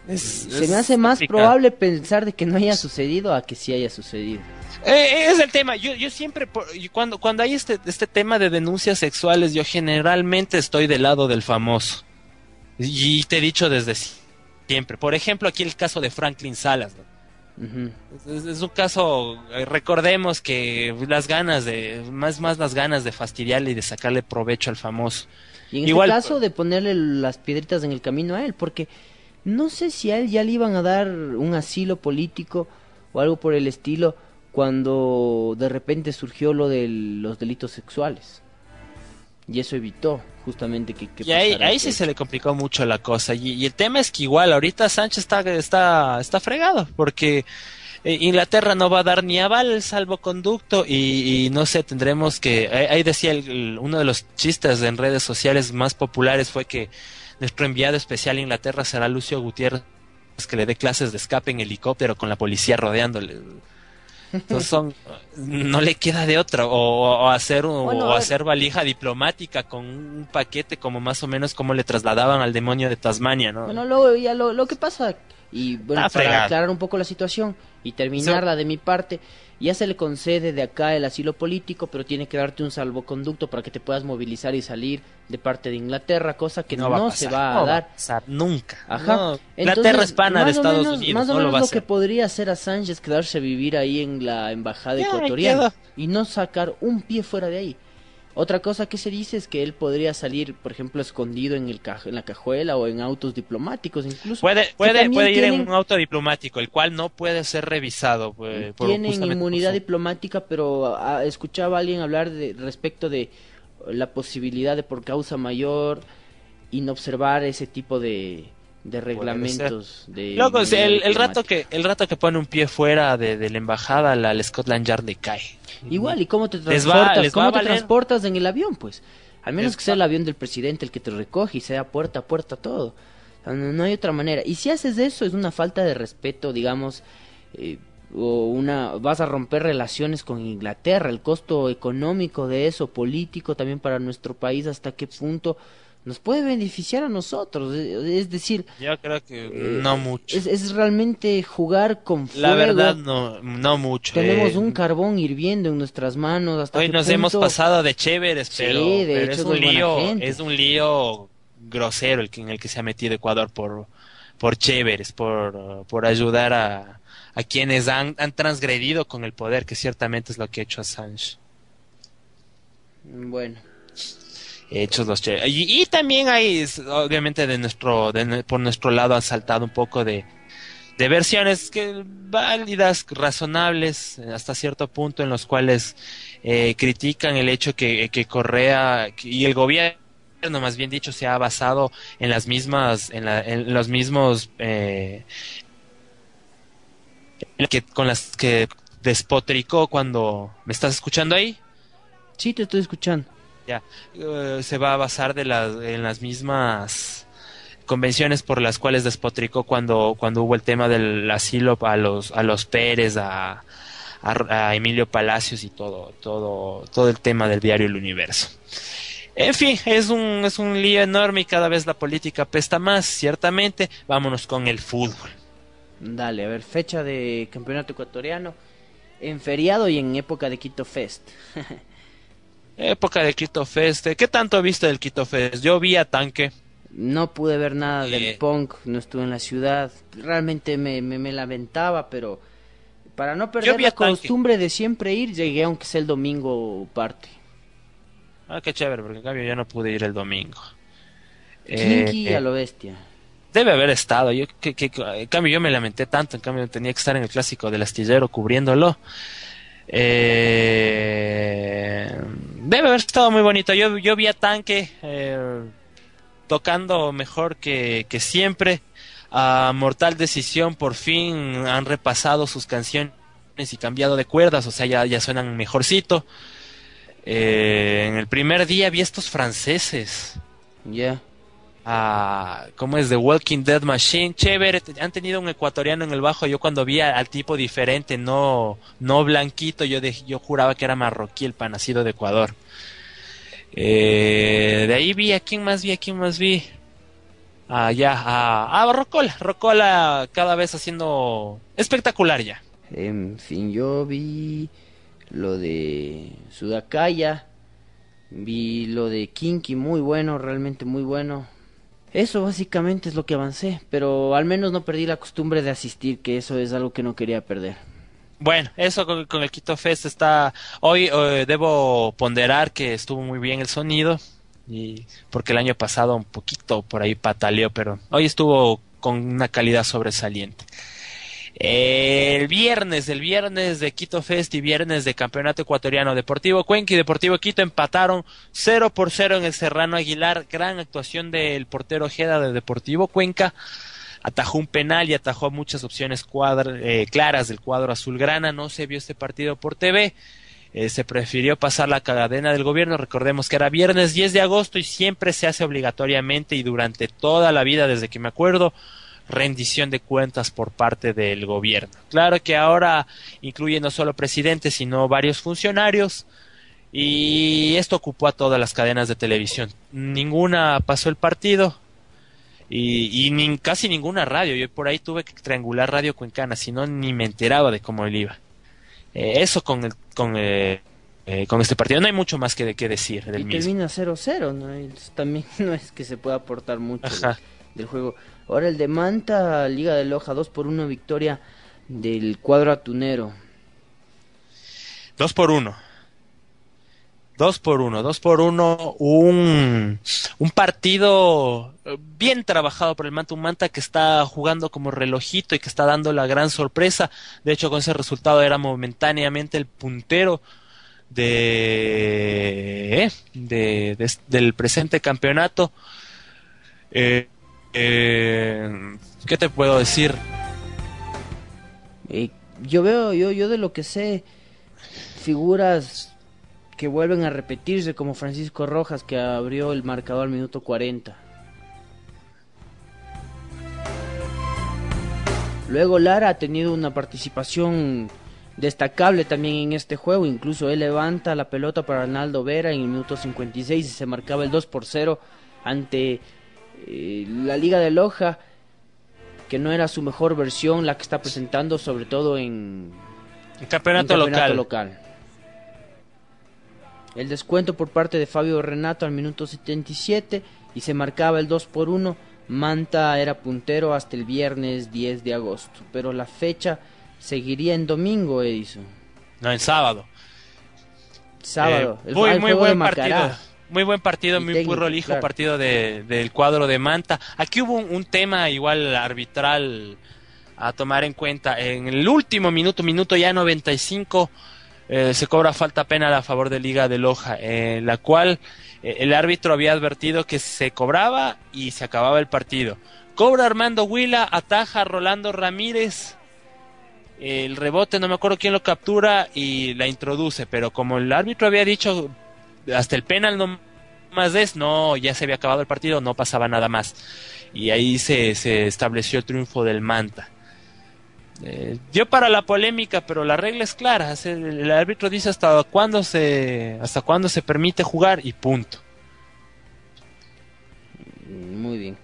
Es- Se me hace más complicado. probable pensar de que no haya sucedido a que sí haya sucedido. Eh, es el tema. Yo, yo siempre, por- cuando, cuando hay este, este tema de denuncias sexuales, yo generalmente estoy del lado del famoso. Y te he dicho desde si- siempre. Por ejemplo, aquí el caso de Franklin Salas. ¿no? Es, es un caso, eh, recordemos que las ganas de, más, más las ganas de fastidiarle y de sacarle provecho al famoso. Y en Igual- este caso de ponerle las piedritas en el camino a él, porque no sé si a él ya le iban a dar un asilo político o algo por el estilo cuando de repente surgió lo de los delitos sexuales. Y eso evitó justamente que... que Y ahí, sí se le complicó mucho la cosa. Y, y el tema es que igual ahorita Sánchez está, está, está fregado porque eh, Inglaterra no va a dar ni aval al salvoconducto y, y no sé, tendremos que... Ahí, ahí decía el- el- uno de los chistes en redes sociales más populares fue que nuestro enviado especial a Inglaterra será Lucio Gutiérrez que le dé clases de escape en helicóptero con la policía rodeándole. Entonces son, no le queda de otra, o, o hacer, un- Bueno, o hacer valija diplomática con un paquete como más o menos como le trasladaban al demonio de Tasmania, ¿no? Bueno, luego ya lo, lo que pasa, y bueno, Está para fregado. aclarar un poco la situación y terminarla de mi parte, ya se le concede de acá el asilo político, pero tiene que darte un salvoconducto para que te puedas movilizar y salir de parte de Inglaterra, cosa que no, va se va a no dar. pasar nunca. Ajá. No, Inglaterra es pana de más o Estados menos- Unidos, Más o no lo menos va a lo, hacer. que podría hacer a Sánchez quedarse a vivir ahí en la embajada Ya, ecuatoriana y no sacar un pie fuera de ahí. Otra cosa que se dice es que él podría salir, por ejemplo, escondido en, el caj- en la cajuela o en autos diplomáticos incluso. Puede, puede, puede ir en un auto diplomático, el cual no puede ser revisado. por- tienen por inmunidad su- diplomática, pero ah, escuchaba a alguien hablar de respecto de la posibilidad de por causa mayor y no observar ese tipo de, de reglamentos de Loco, el, el rato que el rato que pone un pie fuera de, de la embajada, la, la Scotland Yard le cae. Igual, ¿y cómo te transportas? va ¿Cómo te transportas en el avión, pues? Al menos Les que sea va- el avión del presidente el que te recoge y sea puerta a puerta todo. No, no hay otra manera. Y si haces eso es una falta de respeto, digamos, eh, o una vas a romper relaciones con Inglaterra, el costo económico de eso, político también para nuestro país, hasta qué punto nos puede beneficiar a nosotros. Es es decir, Yo creo que eh, no mucho. es, es realmente jugar con fuego. La verdad, no, no mucho. Tenemos eh. un carbón hirviendo en nuestras manos. Hasta Hoy nos hemos pasado de chéveres, Sí, pero, de pero hecho es un lío, es un lío grosero el que en el que se ha metido Ecuador por por chéveres, por, por ayudar a, a quienes han, han transgredido con el poder, que ciertamente es lo que ha hecho Assange. Bueno, hechos los chéveres. Y, y también hay, obviamente, de nuestro, de por nuestro lado han saltado un poco de, de versiones que válidas, razonables, hasta cierto punto, en los cuales eh, critican el hecho que, que Correa y el gobierno, más bien dicho, se ha basado en las mismas, en, la- en los mismos, eh, que, con las que despotricó cuando, ¿me estás escuchando ahí? sí, te estoy escuchando. Ya, eh, se va a basar de en las mismas convenciones por las cuales despotricó cuando, cuando hubo el tema del asilo a los, a los Pérez, a, a, a Emilio Palacios y todo, todo, todo el tema del diario El Universo. En fin, es un, es un lío enorme y cada vez la política pesta más, ciertamente. Vámonos con el fútbol. Dale, a ver, fecha de campeonato ecuatoriano. En feriado y en época de Quito Fest. Época de Quito Fest. ¿Qué tanto viste del Quito Fest? Yo vi a Tanque. No pude ver nada Eh. del punk, no estuve en la ciudad. Realmente me, me, me lamentaba, pero para no perder la Tanque. costumbre de siempre ir, llegué aunque sea el domingo parte. Ah, qué chévere, porque en cambio yo no pude ir el domingo. Kinky Eh, a lo bestia. Debe haber estado. Yo, que, que- en cambio, yo me lamenté tanto. En cambio, tenía que estar en el clásico del astillero cubriéndolo. Eh, debe haber estado muy bonito. Yo, yo vi a Tanque eh, tocando mejor que, que siempre. A Mortal Decisión por fin han repasado sus canciones y cambiado de cuerdas. O sea, ya, ya suenan mejorcito. Eh, en el primer día vi estos franceses Ya. A cómo es The Walking Dead Machine, chévere, han tenido un ecuatoriano en el bajo, yo cuando vi al tipo diferente, no no blanquito, yo yo juraba que era marroquí el pan nacido de Ecuador. Eh, de ahí vi a quién más vi, a quién más vi. allá a, a Rocola. Rocola cada vez haciendo espectacular ya. En fin, yo vi lo de Sudacaya, vi lo de Kinky, muy bueno, realmente muy bueno. Eso básicamente es lo que avancé, pero al menos no perdí la costumbre de asistir, que eso es algo que no quería perder. Bueno, eso con, con el Quito Fest está. Hoy eh, debo ponderar que estuvo muy bien el sonido, y porque el año pasado un poquito por ahí pataleó, pero hoy estuvo con una calidad sobresaliente. El viernes, el viernes de Quito Fest y viernes de Campeonato Ecuatoriano Deportivo Cuenca y Deportivo Quito empataron 0 por 0 en el Serrano Aguilar. Gran actuación del portero Ojeda de Deportivo Cuenca. Atajó un penal y atajó muchas opciones eh, claras del cuadro azulgrana. No se vio este partido por TV. Eh, se prefirió pasar la cadena del gobierno. Recordemos que era viernes 10 de agosto y siempre se hace obligatoriamente y durante toda la vida, desde que me acuerdo, rendición de cuentas por parte del gobierno. Claro que ahora incluye no solo presidentes, sino varios funcionarios. Y esto ocupó a todas las cadenas de televisión. Ninguna pasó el partido. Y, casi ninguna radio. Yo por ahí tuve que triangular Radio Cuencana, si no ni me enteraba de cómo él iba. Eh, eso con, el, con, eh, eh, con este partido. No hay mucho más que, que decir del y mismo. termina 0-0, ¿no? Entonces, también no es que se pueda aportar mucho Ajá. del juego. Ahora el de Manta, Liga de Loja, 2 por 1 victoria del cuadro atunero. Dos por uno. Dos por uno, dos por uno, un, un partido eh, bien trabajado por el Manta, un Manta que está jugando como relojito y que está dando la gran sorpresa. De hecho, con ese resultado era momentáneamente el puntero de, eh, de- de- del presente campeonato. Eh, eh, ¿Qué te puedo decir? Eh, yo veo, yo, yo de lo que sé, figuras que vuelven a repetirse, como Francisco Rojas, que abrió el marcador al minuto 40. Luego Lara ha tenido una participación destacable también en este juego, incluso él levanta la pelota para Arnaldo Vera en el minuto 56 y se marcaba el 2 por 0 ante eh, la Liga de Loja que no era su mejor versión la que está presentando, sobre todo en El campeonato, en campeonato local. local. El descuento por parte de Fabio Renato al minuto 77 y se marcaba el 2 por 1. Manta era puntero hasta el viernes 10 de agosto, pero la fecha seguiría en domingo, Edison. No, en sábado. Sábado. Eh, el, muy, el muy buen de Macará. Muy buen partido, muy técnico, prolijo claro. partido de, del cuadro de Manta. Aquí hubo un, un tema igual arbitral a tomar en cuenta. En el último minuto, minuto ya 95, eh, se cobra falta penal a favor de Liga de Loja, en la cual eh, el árbitro había advertido que se cobraba y se acababa el partido. Cobra Armando Huila, ataja a Rolando Ramírez. El rebote, no me acuerdo quién lo captura y la introduce, pero como el árbitro había dicho hasta el penal no más es, no, ya se había acabado el partido, no pasaba nada más. Y ahí se, se estableció el triunfo del Manta. Eh, dio para la polémica, pero la regla es clara. el árbitro dice hasta cuándo se, hasta cuándo se permite jugar y punto. Muy bien.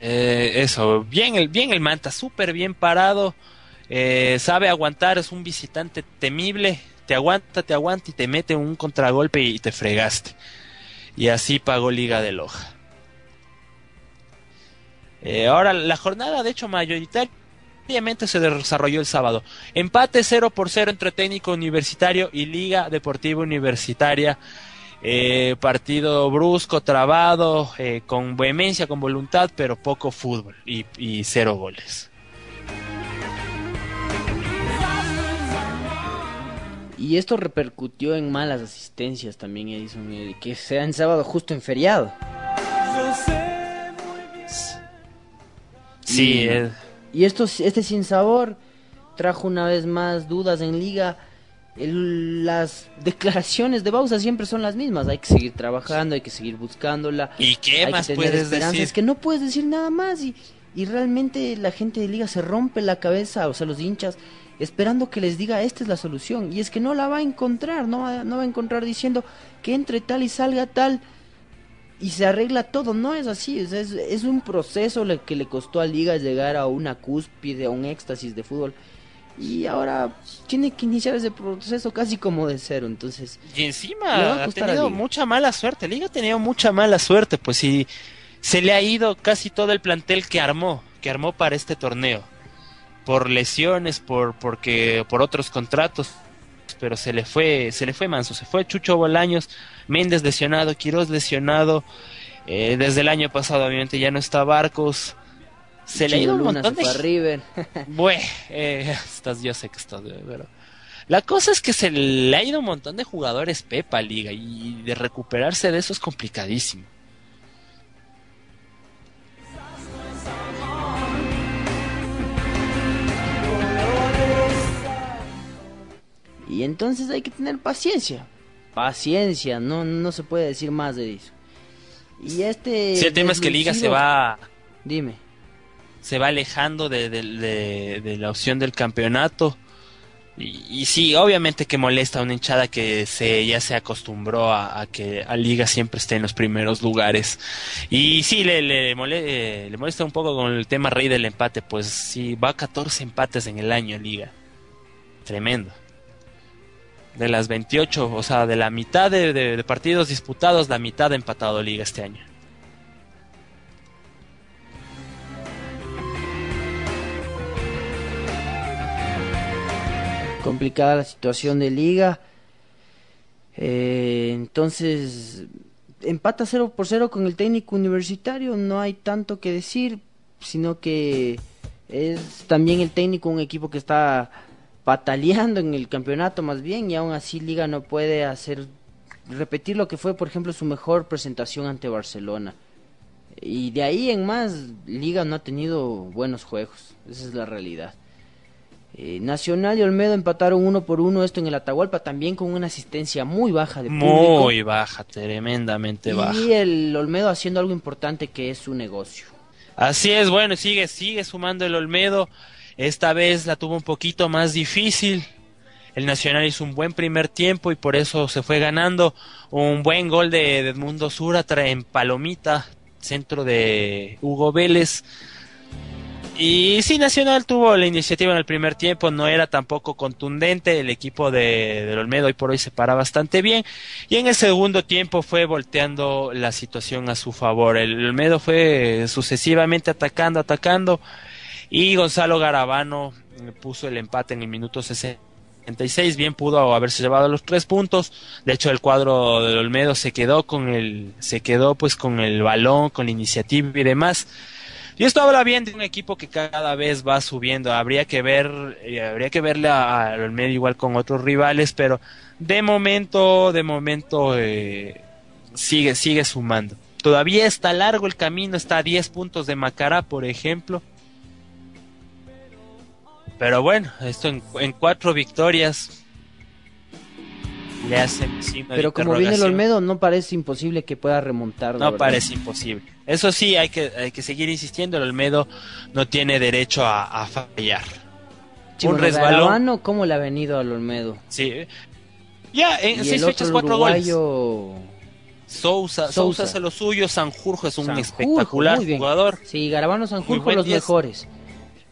Eh, eso, bien el, bien el Manta, súper bien parado, eh, sabe aguantar, es un visitante temible, te aguanta, te aguanta y te mete un contragolpe y te fregaste. Y así pagó Liga de Loja. Eh, ahora, la jornada, de hecho, mayoritariamente se desarrolló el sábado. Empate 0 por 0 entre Técnico Universitario y Liga Deportiva Universitaria. Eh, partido brusco, trabado, eh, con vehemencia, con voluntad, pero poco fútbol y, y cero goles. Y esto repercutió en malas asistencias también, Edison, que sea en sábado justo en feriado. Sí, Y- eh, Y esto, este sinsabor trajo una vez más dudas en liga. El- las declaraciones de Bausa siempre son las mismas. Hay que seguir trabajando, hay que seguir buscándola. ¿y qué hay más que tener puedes decir? Es que no puedes decir nada más. Y, y realmente la gente de liga se rompe la cabeza, o sea, los hinchas, esperando que les diga esta es la solución. Y es que no la va a encontrar, no va, no va a encontrar diciendo que entre tal y salga tal. y se arregla todo. No es así, es, es, es un proceso le- que le costó a Liga llegar a una cúspide, a un éxtasis de fútbol. Y ahora tiene que iniciar ese proceso casi como de cero. Entonces, Y encima ha tenido mucha mala suerte. Liga ha tenido mucha mala suerte, pues sí. Se le ha ido casi todo el plantel que armó, que armó para este torneo. Por lesiones, por, porque, por otros contratos. Pero se le fue, se le fue manso. Se fue Chucho Bolaños, Méndez lesionado, Quiroz lesionado. eh, desde el año pasado, obviamente, ya no está Barcos. Se le ha ido un Luna montón se de fue a River. Bueno, eh, estás, yo sé que estás, pero la cosa es que se le ha ido un montón de jugadores Pepa Liga y de recuperarse de eso es complicadísimo. Y entonces hay que tener paciencia. Paciencia, no, no se puede decir más de eso. Y este. Sí, el tema es que Liga se va, Dime. se va alejando de, de- de- de la opción del campeonato. Y, y sí, obviamente que molesta a una hinchada que se ya se acostumbró a, a que a Liga siempre esté en los primeros lugares. Y sí, le, le, mole- eh, le molesta un poco con el tema rey del empate, pues sí, va a 14 empates en el año Liga. Tremendo. De las 28, o sea, de la mitad de, de- partidos disputados, la mitad ha empatado Liga este año. complicada la situación de liga. Eh, entonces, empata 0 por 0 con el técnico universitario, no hay tanto que decir, sino que es también el técnico un equipo que está pataleando en el campeonato más bien y aún así liga no puede hacer repetir lo que fue por ejemplo su mejor presentación ante Barcelona. Y de ahí en más, Liga no ha tenido buenos juegos. Esa es la realidad. Eh, Nacional y Olmedo empataron uno por uno esto en el Atahualpa también con una asistencia muy baja de público. Muy baja, tremendamente baja. y el Olmedo haciendo algo importante que es su negocio. Así es, bueno, sigue, sigue sumando el Olmedo. Esta vez la tuvo un poquito más difícil. El Nacional hizo un buen primer tiempo y por eso se fue ganando. Un buen gol de de Edmundo Suratra en Palomita, centro de Hugo Vélez. Y sí, Nacional tuvo la iniciativa en el primer tiempo, no era tampoco contundente, el equipo de, del Olmedo hoy por hoy se para bastante bien, y en el segundo tiempo fue volteando la situación a su favor, el Olmedo fue sucesivamente atacando, atacando, y Gonzalo Garabano eh, puso el empate en el minuto 66, bien pudo haberse llevado los tres puntos, de hecho el cuadro del Olmedo se quedó con el, se quedó pues con el balón, con la iniciativa y demás, y esto habla bien de un equipo que cada vez va subiendo. Habría que ver, eh, habría que verle a- al medio igual con otros rivales, pero de momento, de momento eh, sigue, sigue sumando. Todavía está largo el camino, está a 10 puntos de Macará, por ejemplo. Pero bueno, esto en, en cuatro victorias le de Pero como viene el. Olmedo, no parece imposible que pueda remontar. No verdad. parece imposible. Eso sí, hay que, hay que seguir insistiendo. El Olmedo no tiene derecho a, a fallar. Sí, un resbalón. ¿cómo le ha venido al Olmedo? Sí. Ya, en seis fechas, cuatro goles. uruguayo, Sousa, Sousa Sousa. hace lo suyo. Sanjurjo es un Sanjurjo, espectacular jugador. Sí, Garabano Sanjurjo los mejores.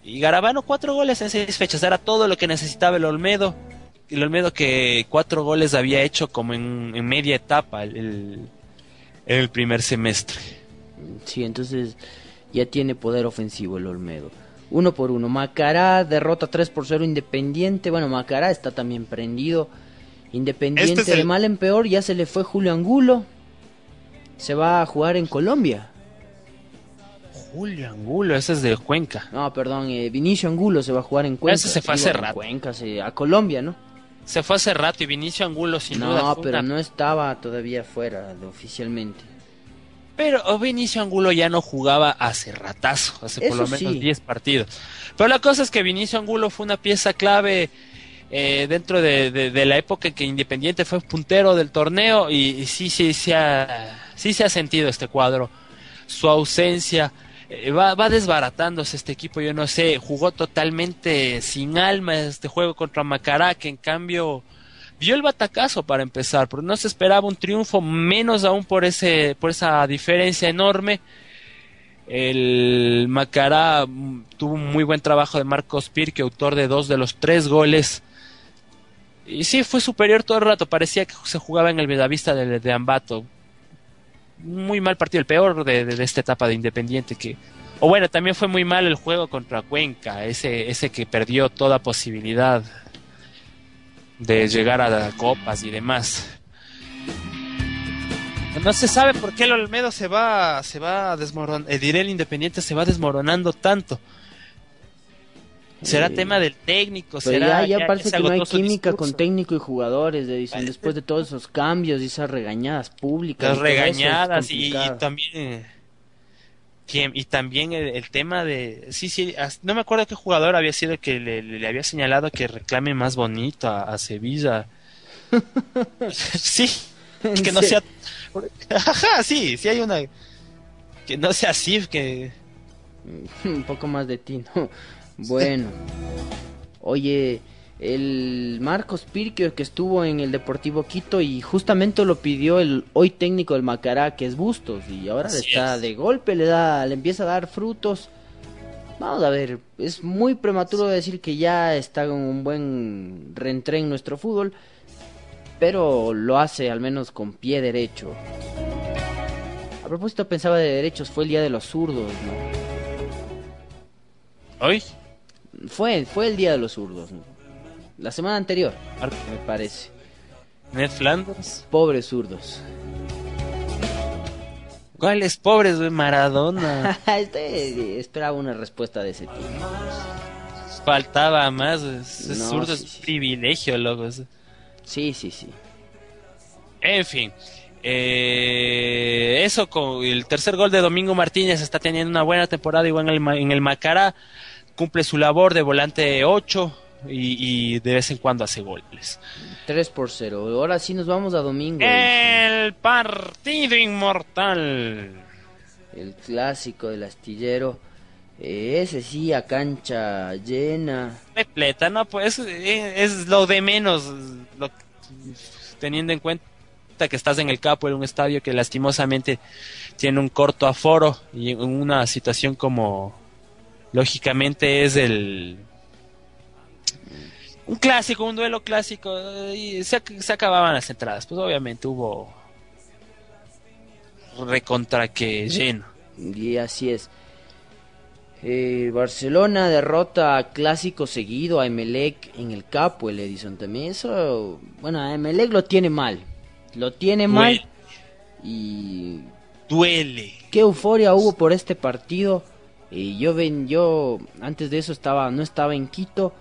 Y Garabano, cuatro goles en seis fechas. Era todo lo que necesitaba el Olmedo. El Olmedo que cuatro goles había hecho como en, en media etapa el, el- en el primer semestre. Sí, entonces ya tiene poder ofensivo el Olmedo. Uno por uno. Macará derrota 3 por 0 Independiente. Bueno, Macará está también prendido. Independiente Este es el- de mal en peor. Ya se le fue Julio Angulo. Se va a jugar en Colombia. Julio Angulo, ese es de Cuenca. No, perdón, eh, Vinicio Angulo se va a jugar en Cuenca. Ese se fue hace rato. Cuenca, sí, a Colombia, ¿no? Se fue hace rato y Vinicio Angulo sin duda no, pero una- no estaba todavía fuera de oficialmente. Pero Vinicio Angulo ya no jugaba hace ratazo, hace por lo menos sí. 10 partidos. Pero la cosa es que Vinicio Angulo fue una pieza clave eh, dentro de, de- de la época en que Independiente fue puntero del torneo y, y sí, sí, sí, ha, sí se ha sentido este cuadro. Su ausencia va, va desbaratándose este equipo, yo no sé, jugó totalmente sin alma este juego contra Macará, que en cambio vio el batacazo para empezar, porque no se esperaba un triunfo, menos aún por ese, por esa diferencia enorme. El Macará mm, tuvo un muy buen trabajo de Marcos Pirque, autor de dos de los tres goles. Y sí, fue superior todo el rato, parecía que se jugaba en el Medavista de, de Ambato. Muy mal partido, el peor de, de- esta etapa de Independiente. que O bueno, también fue muy mal el juego contra Cuenca, ese, ese que perdió toda posibilidad de llegar a copas y demás. No se sabe por qué el Olmedo se va, se va desmoronando, diré el Independiente se va desmoronando tanto. ¿Será Eh, tema del técnico? ¿Será ya, ya parece que no hay química discurso? con técnico y jugadores, dicen, después de todos esos cambios y esas regañadas públicas. Las es regañadas y, también eh, y también el, el tema de sí sí no me acuerdo qué jugador había sido el que le, le había señalado que reclame más bonito a, a Sevilla sí que no sea ajá sí sí hay una que no sea así que Un poco más de ti, ¿no? Bueno. Oye, el Marcos Pirquio que estuvo en el Deportivo Quito y justamente lo pidió el hoy técnico del Macará, que es Bustos, y ahora Así está es. de golpe, le da, le empieza a dar frutos. Vamos a ver, es muy prematuro decir que ya está con un buen reentré en nuestro fútbol, pero lo hace al menos con pie derecho. A propósito, pensaba de derechos, fue el día de los zurdos, ¿no? hoy Fue, fue el día de los zurdos. La semana anterior, me parece. Ned Flanders Pobres zurdos. ¿cuáles pobres güey? Maradona este, esperaba una respuesta de ese tipo. faltaba más ese No, zurdo sí, es sí. privilegio loco. Sí, sí, sí. En fin, eh, eso con el tercer gol de Domingo Martínez está teniendo una buena temporada igual en el, en el Macará, cumple su labor de volante 8 y, y de vez en cuando hace goles. 3 por 0. Ahora sí nos vamos a domingo. El partido inmortal. El clásico del astillero. Eh, ese sí, a cancha llena. Repleta, no, pues eh, es lo de menos, lo- teniendo en cuenta que estás en el capo en un estadio que lastimosamente tiene un corto aforo y en una situación como lógicamente es el un clásico, un duelo clásico y se, ac- se acababan las entradas, pues obviamente hubo recontra que lleno. Y así es. Eh, Barcelona derrota a clásico seguido a Emelec en el capo, el Edison también. Eso, bueno, a Emelec lo tiene mal. Lo tiene mal. Y Duele. qué euforia hubo por este partido. Yo ven, yo antes de eso estaba, no estaba en Quito,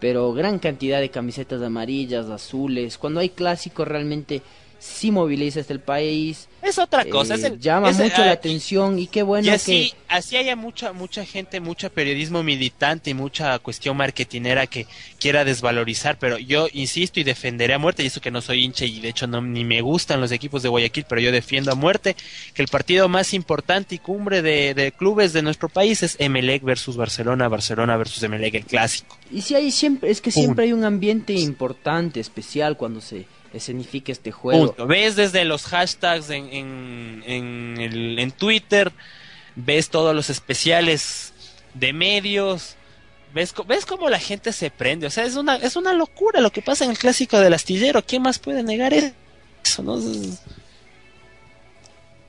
pero gran cantidad de camisetas amarillas, azules. Cuando hay clásico realmente sí moviliza este el país. Es otra cosa, eh, es el- llama es- mucho ah, la atención y qué bueno y así, que así haya mucha mucha gente, mucha periodismo militante y mucha cuestión marketinera que quiera desvalorizar, pero yo insisto y defenderé a muerte, y eso que no soy hincha y de hecho no ni me gustan los equipos de Guayaquil, pero yo defiendo a muerte que el partido más importante y cumbre de, de clubes de nuestro país es Emelec versus Barcelona, Barcelona versus Emelec, el clásico. Y si hay siempre, es que siempre hay un ambiente importante, especial cuando se escenifica este juego. Ves desde los hashtags en, en, en, el- en Twitter, ves todos los especiales de medios, ves, ves cómo la gente se prende. O sea, es una, es una locura lo que pasa en el clásico del astillero. ¿Quién más puede negar eso? no?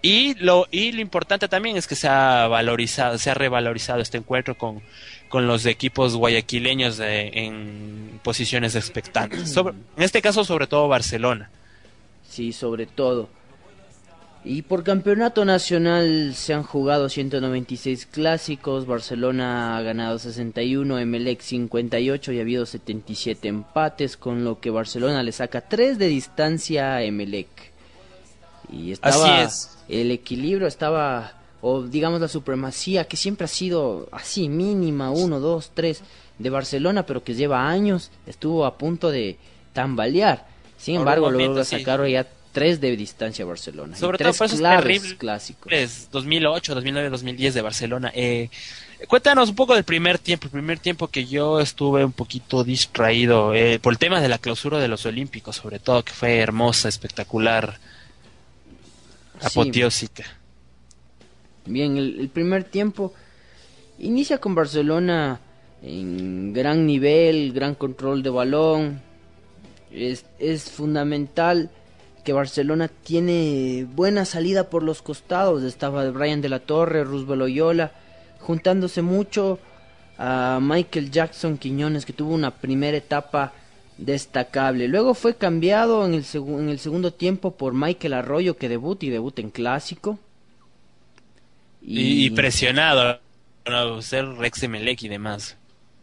Y lo, y lo importante también es que se ha valorizado, se ha revalorizado este encuentro con, con los equipos guayaquileños de- en posiciones expectantes. Sobre- en este caso, sobre todo Barcelona. Sí, sobre todo. Y por campeonato nacional se han jugado 196 clásicos, Barcelona ha ganado 61, Emelec 58 y ha habido 77 empates, con lo que Barcelona le saca 3 de distancia a Emelec. Y estaba Así es. el equilibrio estaba o digamos la supremacía que siempre ha sido así mínima, 1 2 3 de Barcelona, pero que lleva años, estuvo a punto de tambalear. Sin Por embargo, momento, luego sí. sacaron ya tres de distancia a Barcelona. y Sobre todo tres por esos claves terribles clásicos. 2008, 2009, 2010 de Barcelona. Eh, Cuéntanos un poco del primer tiempo, el primer tiempo que yo estuve un poquito distraído eh, por el tema de la clausura de los Olímpicos, sobre todo, que fue hermosa, espectacular, Sí. apoteósica. Bien, el, el primer tiempo inicia con Barcelona en gran nivel, gran control de balón. Es, es fundamental que Barcelona tiene buena salida por los costados. Estaba Brian de la Torre, Roosevelt Loyola, juntándose mucho a Michael Jackson Quiñones, que tuvo una primera etapa destacable. Luego fue cambiado en el, segu- en el segundo tiempo por Michael Arroyo, que debuta y debuta en clásico. Y, y presionado, ¿no? ser Rex Emelec y demás.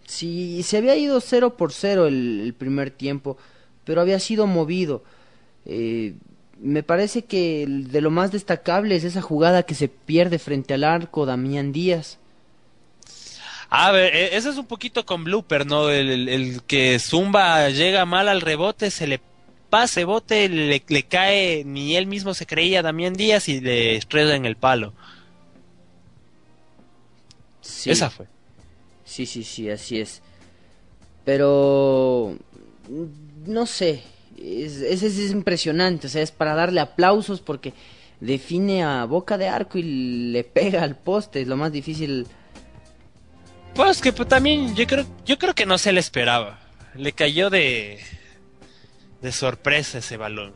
Sí, se había ido 0 por 0 el, el primer tiempo, pero había sido movido. Eh, me parece que el- de lo más destacable es esa jugada que se pierde frente al arco Damián Díaz. A ver, e- eso es un poquito con blooper, ¿no? El, el- el que Zumba llega mal al rebote, se le pase bote, le, le cae, ni él mismo se creía Damián Díaz y le estrella en el palo. Sí, Esa fue. sí, sí, sí, así es. Pero no sé, es, es, es- es impresionante, o sea, es para darle aplausos porque define a boca de arco y le pega al poste, es lo más difícil. Pues que pues, también yo creo, yo creo que no se le esperaba. Le cayó de, de sorpresa ese balón.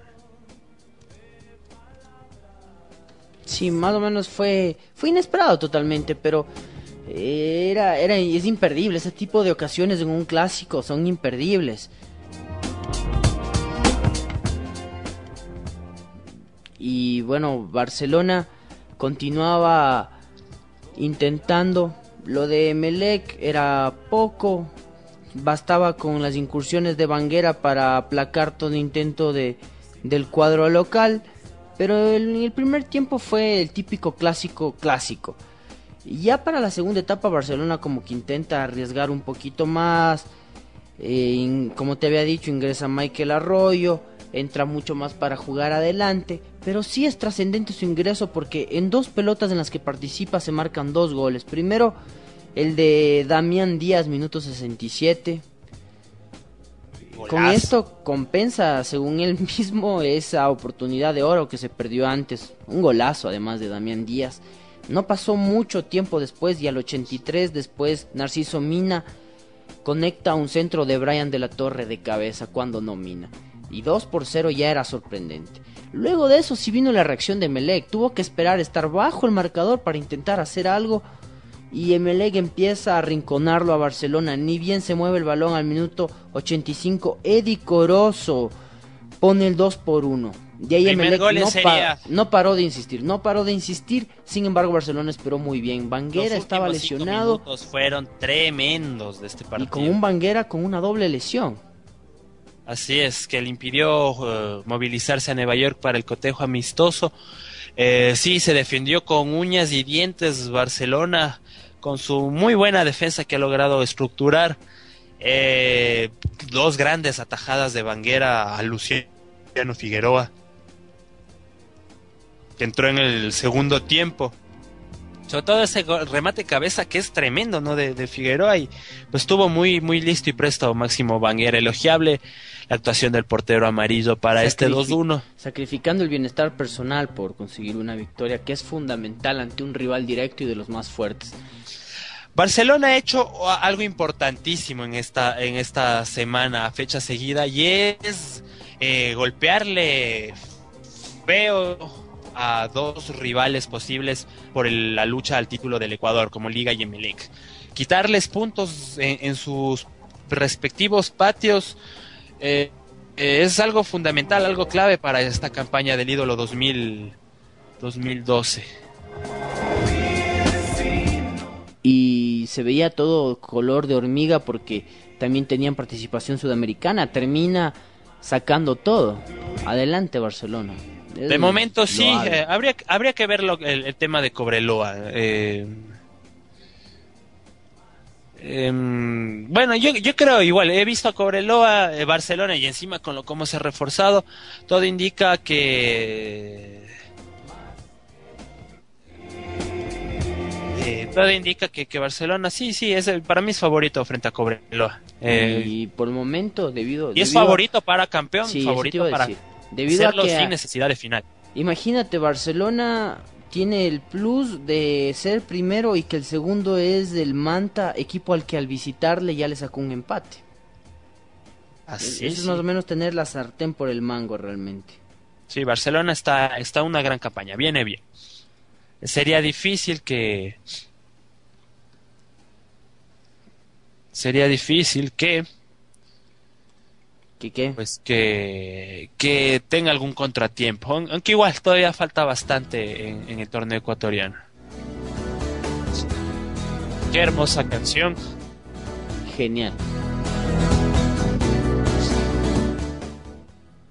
Sí, más o menos fue fue inesperado totalmente, pero era era es imperdible ese tipo de ocasiones en un clásico son imperdibles. Y bueno, Barcelona continuaba intentando lo de Melec era poco, bastaba con las incursiones de Banguera para aplacar todo intento de del cuadro local. Pero el, el primer tiempo fue el típico clásico clásico. Ya para la segunda etapa Barcelona como que intenta arriesgar un poquito más. Eh, como te había dicho, ingresa Michael Arroyo. Entra mucho más para jugar adelante. Pero sí es trascendente su ingreso porque en dos pelotas en las que participa se marcan dos goles. Primero el de Damián Díaz, minuto 67. Con esto compensa, según él mismo, esa oportunidad de oro que se perdió antes. Un golazo, además de Damián Díaz. No pasó mucho tiempo después y al 83 después Narciso Mina conecta un centro de Brian de la Torre de cabeza cuando no Mina. Y 2 por 0 ya era sorprendente. Luego de eso sí vino la reacción de Melec. Tuvo que esperar estar bajo el marcador para intentar hacer algo. Y Emelec empieza a arrinconarlo a Barcelona. Ni bien se mueve el balón al minuto 85. Eddie Corozo pone el 2 por 1. Y ahí Emelec no, pa- no paró de insistir. No paró de insistir. Sin embargo, Barcelona esperó muy bien. Banguera Los estaba lesionado. minutos fueron tremendos de este Y partido. con un Banguera con una doble lesión. Así es, que le impidió eh, movilizarse a Nueva York para el cotejo amistoso. Eh, sí, se defendió con uñas y dientes Barcelona, con su muy buena defensa que ha logrado estructurar. Eh, dos grandes atajadas de Banguera a Luciano Figueroa, que entró en el segundo tiempo. Sobre todo ese remate cabeza que es tremendo, ¿no? De, de Figueroa y pues estuvo muy, muy listo y presto Máximo Banguera. Elogiable la actuación del portero amarillo para este Sacrifi- 2-1. Sacrificando el bienestar personal por conseguir una victoria que es fundamental ante un rival directo y de los más fuertes. Barcelona ha hecho algo importantísimo en esta, en esta semana, a fecha seguida, y es eh, golpearle feo a dos rivales posibles por el- la lucha al título del Ecuador, como Liga y Emelec. Quitarles puntos en, en sus respectivos patios eh, eh, es algo fundamental, algo clave para esta campaña del ídolo 2000, 2012. y se veía todo color de hormiga porque también tenían participación sudamericana. Termina sacando todo. Adelante Barcelona. Es De momento sí, eh, habría, habría que ver lo- el, el tema de Cobreloa. eh. Em, bueno, yo, yo creo igual, he visto a Cobreloa, eh, Barcelona y encima con lo cómo se ha reforzado, todo indica que eh, Todo indica que, que Barcelona, sí, sí, es el- para mí es favorito frente a Cobreloa. Eh, y por el momento, debido. y es debido a- favorito para campeón, Sí, favorito para. Debido a que sin necesidad de final. Imagínate, Barcelona tiene el plus de ser primero y que el segundo es del Manta, equipo al que al visitarle ya le sacó un empate. Así Eso es más o menos tener la sartén por el mango realmente. Sí, Barcelona está, está una gran campaña, viene bien. Sería difícil que... Sería difícil que, ¿Qué qué? pues, que, que tenga algún contratiempo, aun- aunque igual todavía falta bastante en, en el torneo ecuatoriano. Qué hermosa canción. Genial.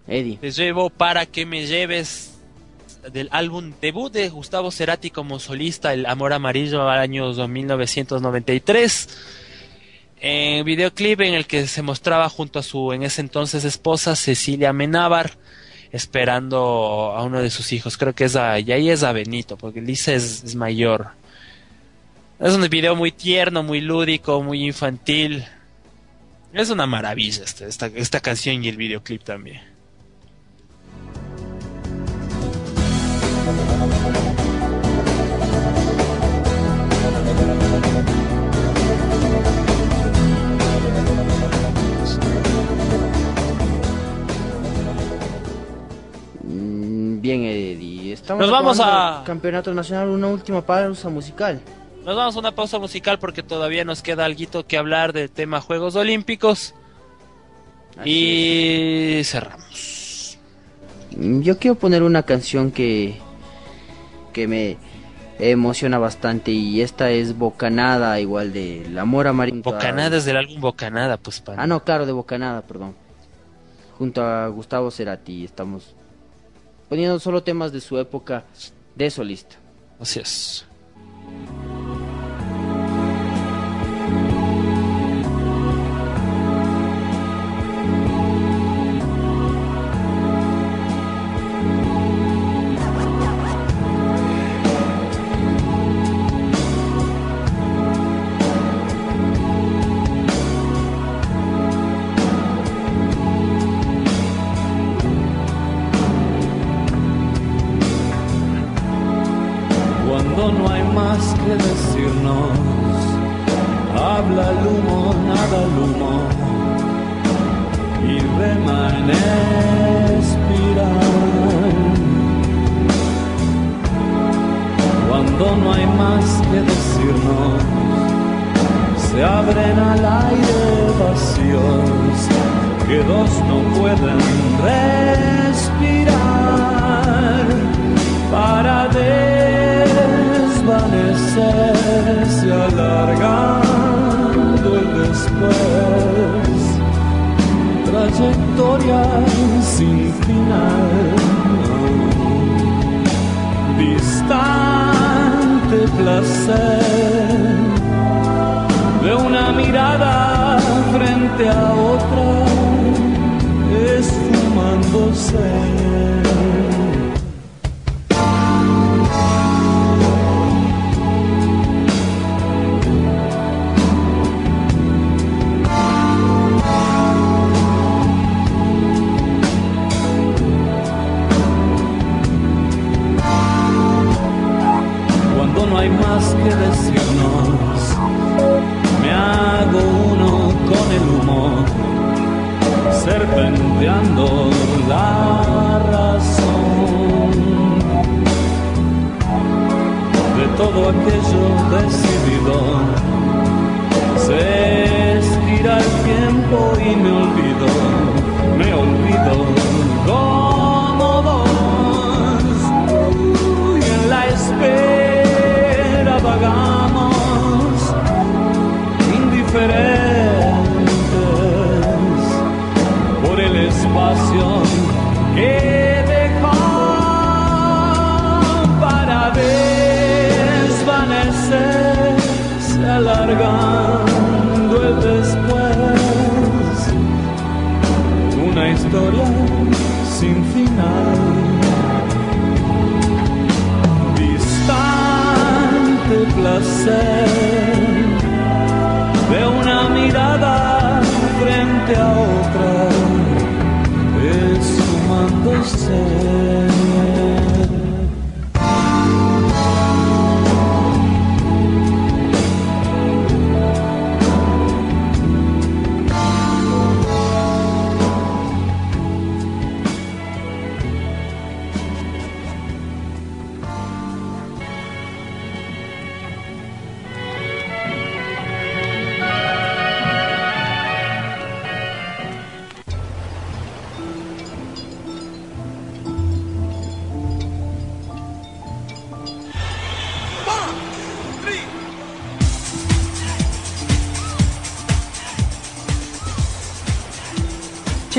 Eddie. Te llevo para que me lleves del álbum debut de Gustavo Cerati como solista, El Amor Amarillo, año 1993. En videoclip en el que se mostraba junto a su en ese entonces esposa Cecilia Menábar esperando a uno de sus hijos. Creo que es a, y ahí es a Benito, porque Lisa es, mayor. Es un video muy tierno, muy lúdico, muy infantil. Es una maravilla este- esta, esta canción y el videoclip también. Bien, Eddie. Estamos Nos vamos a- Campeonato Nacional, una última pausa musical. Nos vamos a una pausa musical porque todavía nos queda algo que hablar del tema Juegos Olímpicos. y cerramos. Yo quiero poner una canción que que me emociona bastante y esta es Bocanada, igual de El Amor Amarillo. Bocanada es del álbum Bocanada, pues pana. Ah, no, claro, de Bocanada, perdón. Junto a Gustavo Cerati estamos poniendo solo temas de su época de solista. Así es.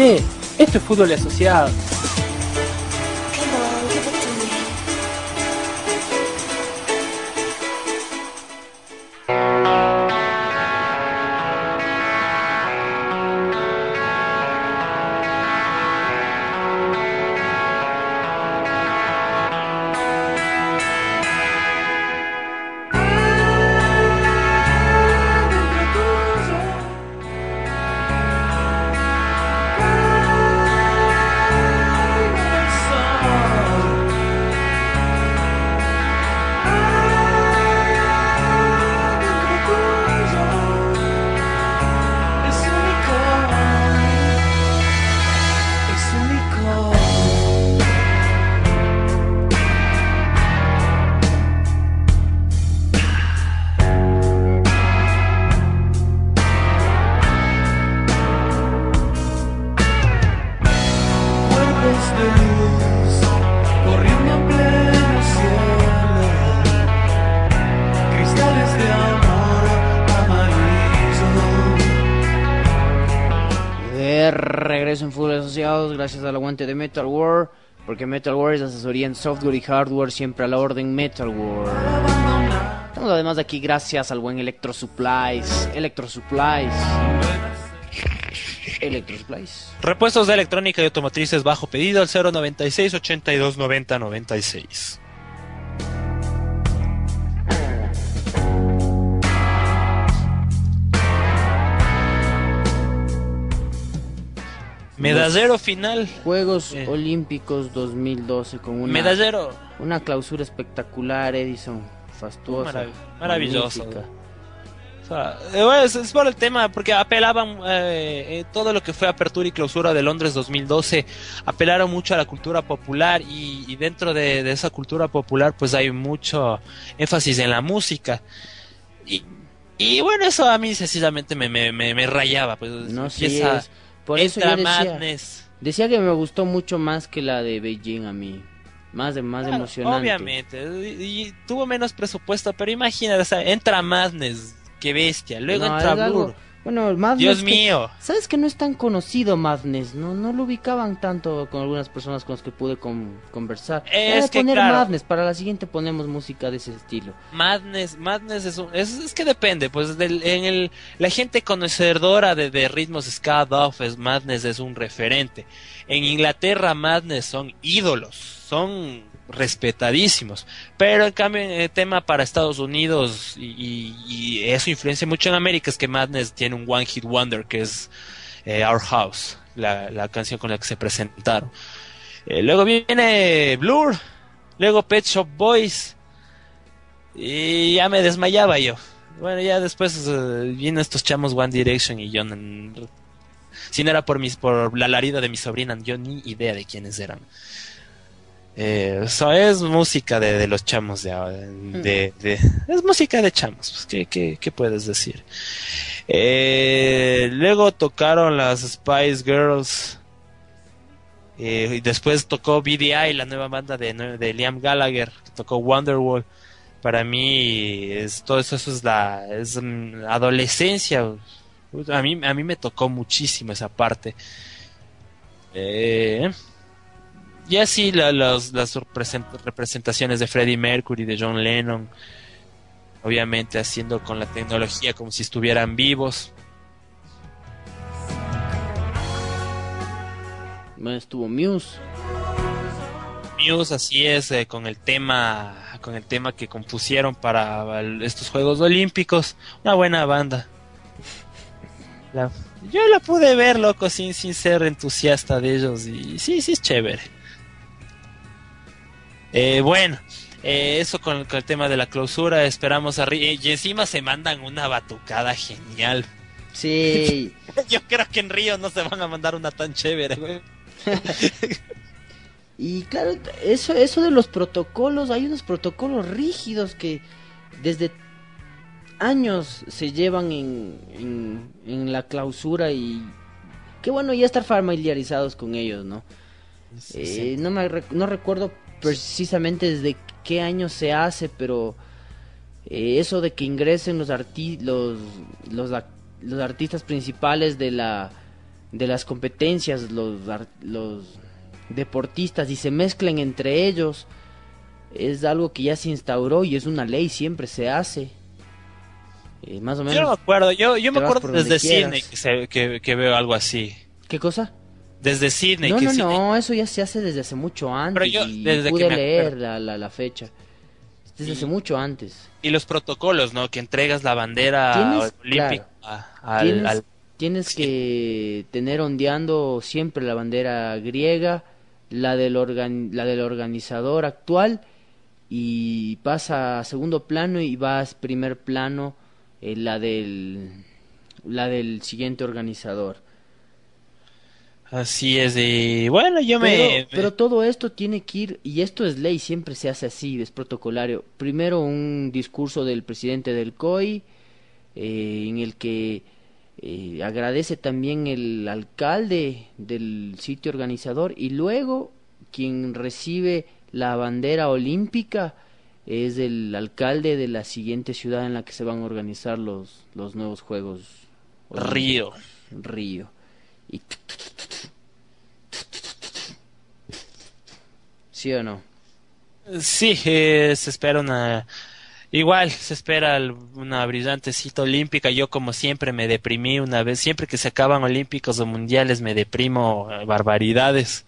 Che, esto es fútbol asociado. Gracias al aguante de Metal War, porque Metal War es asesoría en software y hardware, siempre a la orden Metal War. Estamos además aquí gracias al buen Electro Supplies, Electro Supplies, Electro Supplies. Repuestos de electrónica y automotrices bajo pedido al 096 82 90 96. Medallero final. Juegos Eh. Olímpicos 2012 con una, Medallero. una clausura espectacular, Edison, fastuosa, Marav- maravilloso. magnífica. O sea, eh, bueno, es, es por el tema, porque apelaban eh, eh, todo lo que fue apertura y clausura de Londres 2012, apelaron mucho a la cultura popular y, y dentro de, de esa cultura popular pues hay mucho énfasis en la música. Y, y bueno, eso a mí sencillamente me, me, me, me rayaba. Pues, No sí es. Por eso yo decía, Madness. decía que me gustó mucho más que la de Beijing a mí. Más de más Claro, emocionante. Obviamente, y, y tuvo menos presupuesto, pero imagínate, o sea, entra Madness, qué bestia, luego No, entra algo- Blur. Bueno, Madness. Dios que- mío. ¿Sabes que no es tan conocido Madness? No, no lo ubicaban tanto con algunas personas con las que pude con- conversar. Es Voy a que, poner claro. Madness, para la siguiente ponemos música de ese estilo. Madness, Madness es, un- es, es que depende, pues del, en el, la gente conocedora de, de ritmos ska, es Madness es un referente. En Inglaterra Madness son ídolos, son respetadísimos. Pero en cambio el tema para Estados Unidos y, eso influencia mucho en América es que Madness tiene un One Hit Wonder que es eh, Our House, la, canción con la que se presentaron. Eh, luego viene Blur, luego Pet Shop Boys. Y ya me desmayaba yo. Bueno, ya después eh, vienen estos chamos One Direction y yo, si no era por mis, por la larida de mi sobrina, yo ni idea de quiénes eran. Eh, eso es música de, de los chamos de, ahora, de, de- es música de chamos, pues, ¿qué, qué, qué puedes decir? Eh, luego tocaron las Spice Girls. Eh, y después tocó BDI, la nueva banda de, de Liam Gallagher, que tocó Wonderwall. Para mí, es, todo eso, eso es la es, mm, adolescencia. A mí, a mí me tocó muchísimo esa parte. Eh, y así la- las represent- representaciones de Freddie Mercury, de John Lennon, obviamente haciendo con la tecnología como si estuvieran vivos. Estuvo Muse. Muse, así es, eh, con el tema, con el tema que compusieron para estos Juegos Olímpicos. Una buena banda. La- yo la pude ver, loco, sin, sin ser entusiasta de ellos. Y sí, sí es chévere. Eh, bueno, eh, eso con, con el tema de la clausura. Esperamos arriba. Y encima se mandan una batucada genial. Sí. Yo creo que en Río no se van a mandar una tan chévere, güey. Y claro, eso, eso de los protocolos, hay unos protocolos rígidos que desde años se llevan en, en, en la clausura y qué bueno ya estar familiarizados con ellos, ¿no? Eh, no, me no recuerdo precisamente desde qué año se hace, pero eh, eso de que ingresen los, arti los, los, los artistas principales de, la, de las competencias, los, los deportistas y se mezclen entre ellos, es algo que ya se instauró y es una ley, siempre se hace. Eh, más o menos. Yo no me acuerdo, yo, yo me acuerdo desde. Sydney que, se- que, que veo algo así. ¿Qué cosa? Desde Sydney. No, que no, Sydney- no, eso ya se hace desde hace mucho antes. Pero yo, y desde que pude me leer la, la, la fecha. Desde Y- hace mucho antes. Y los protocolos, ¿no? Que entregas la bandera Tienes- olímpica al, tienes, al- tienes que tener ondeando siempre la bandera griega, la del, organ- la del organizador actual, y pasa a segundo plano y vas primer plano eh, la del la del siguiente organizador. Así es, y bueno, yo me... Pero, pero todo esto tiene que ir, y esto es ley, siempre se hace así, es protocolario. Primero un discurso del presidente del COI, eh, en el que eh, agradece también el alcalde del sitio organizador, y luego quien recibe la bandera olímpica es el alcalde de la siguiente ciudad en la que se van a organizar los, los nuevos Juegos. Río. Río. Y ¿Sí o no? Sí, eh, se espera una... Igual, se espera una brillante cita olímpica. Yo, como siempre, me deprimí una vez. Siempre que se acaban olímpicos o mundiales, me deprimo eh, barbaridades.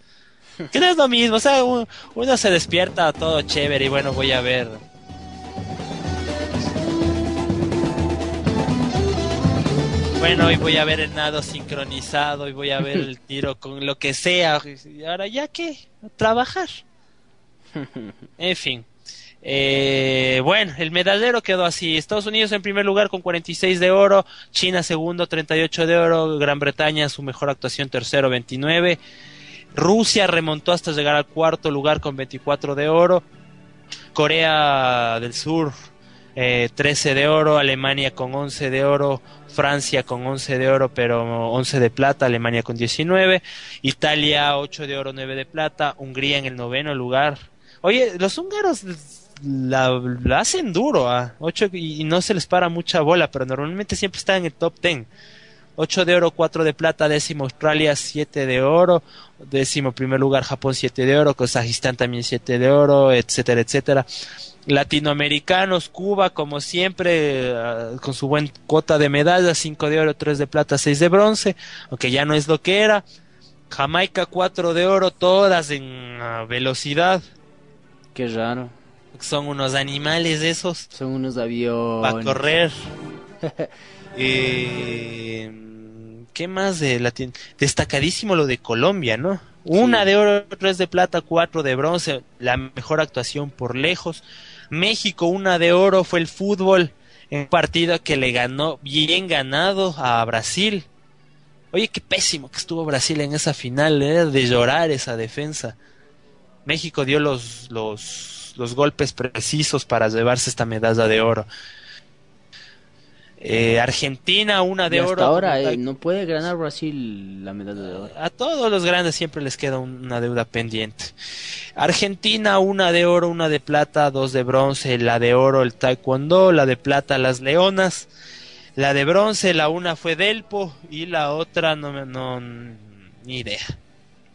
Que no es lo mismo. O sea, uno se despierta todo chévere y bueno, voy a ver. Bueno, hoy voy a ver el nado sincronizado y voy a ver el tiro con lo que sea. Y ahora, ¿ya qué? A trabajar. En fin. Eh, bueno, el medallero quedó así. Estados Unidos en primer lugar con 46 de oro, China segundo 38 de oro, Gran Bretaña su mejor actuación tercero 29, Rusia remontó hasta llegar al cuarto lugar con 24 de oro, Corea del Sur eh, 13 de oro, Alemania con 11 de oro, Francia con 11 de oro pero 11 de plata, Alemania con 19, Italia 8 de oro, 9 de plata, Hungría en el noveno lugar. Oye, los húngaros la, la hacen duro, a 8 y, y no se les para mucha bola, pero normalmente siempre están en el top 10. 8 de oro, 4 de plata, décimo Australia, 7 de oro, décimo primer lugar Japón, 7 de oro, Kazajistán también 7 de oro, etcétera, etcétera. Latinoamericanos, Cuba, como siempre, eh, con su buen cuota de medallas, 5 de oro, 3 de plata, 6 de bronce, aunque ya no es lo que era. Jamaica, 4 de oro, todas en ah, velocidad. Qué raro. Son unos animales esos. Son unos aviones. Para correr. Eh, ¿Qué más de Latin? Destacadísimo lo de Colombia, ¿no? Una de oro, tres de plata, cuatro de bronce, la mejor actuación por lejos. México, una de oro, fue el fútbol en un partido que le ganó bien ganado a Brasil. Oye, qué pésimo que estuvo Brasil en esa final, ¿eh? de llorar esa defensa. México dio los, los, los golpes precisos para llevarse esta medalla de oro. Eh, Argentina, una de y hasta oro. ahora eh, no puede ganar Brasil la medalla de oro. A todos los grandes siempre les queda una deuda pendiente. Argentina, una de oro, una de plata, dos de bronce, la de oro el taekwondo, la de plata las leonas, la de bronce, la una fue Delpo y la otra no, me- no ni idea.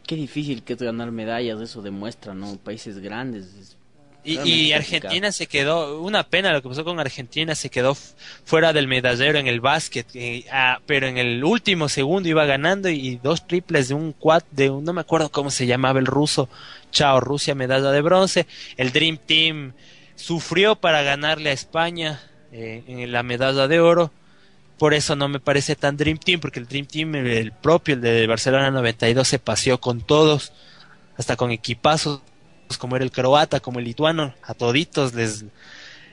Qué difícil que es ganar medallas, eso demuestra, ¿no? Países grandes. Y, y. Argentina se quedó, una pena lo que pasó con Argentina, se quedó fuera del medallero en el básquet, eh, ah, pero en el último segundo iba ganando y dos triples de un quad, de un, no me acuerdo cómo se llamaba el ruso, chao, Rusia medalla de bronce, el Dream Team sufrió para ganarle a España eh, en la medalla de oro, por eso no me parece tan Dream Team, porque el Dream Team, el, el propio, el de Barcelona 92, se paseó con todos, hasta con equipazos, como era el croata, como el lituano, a toditos les,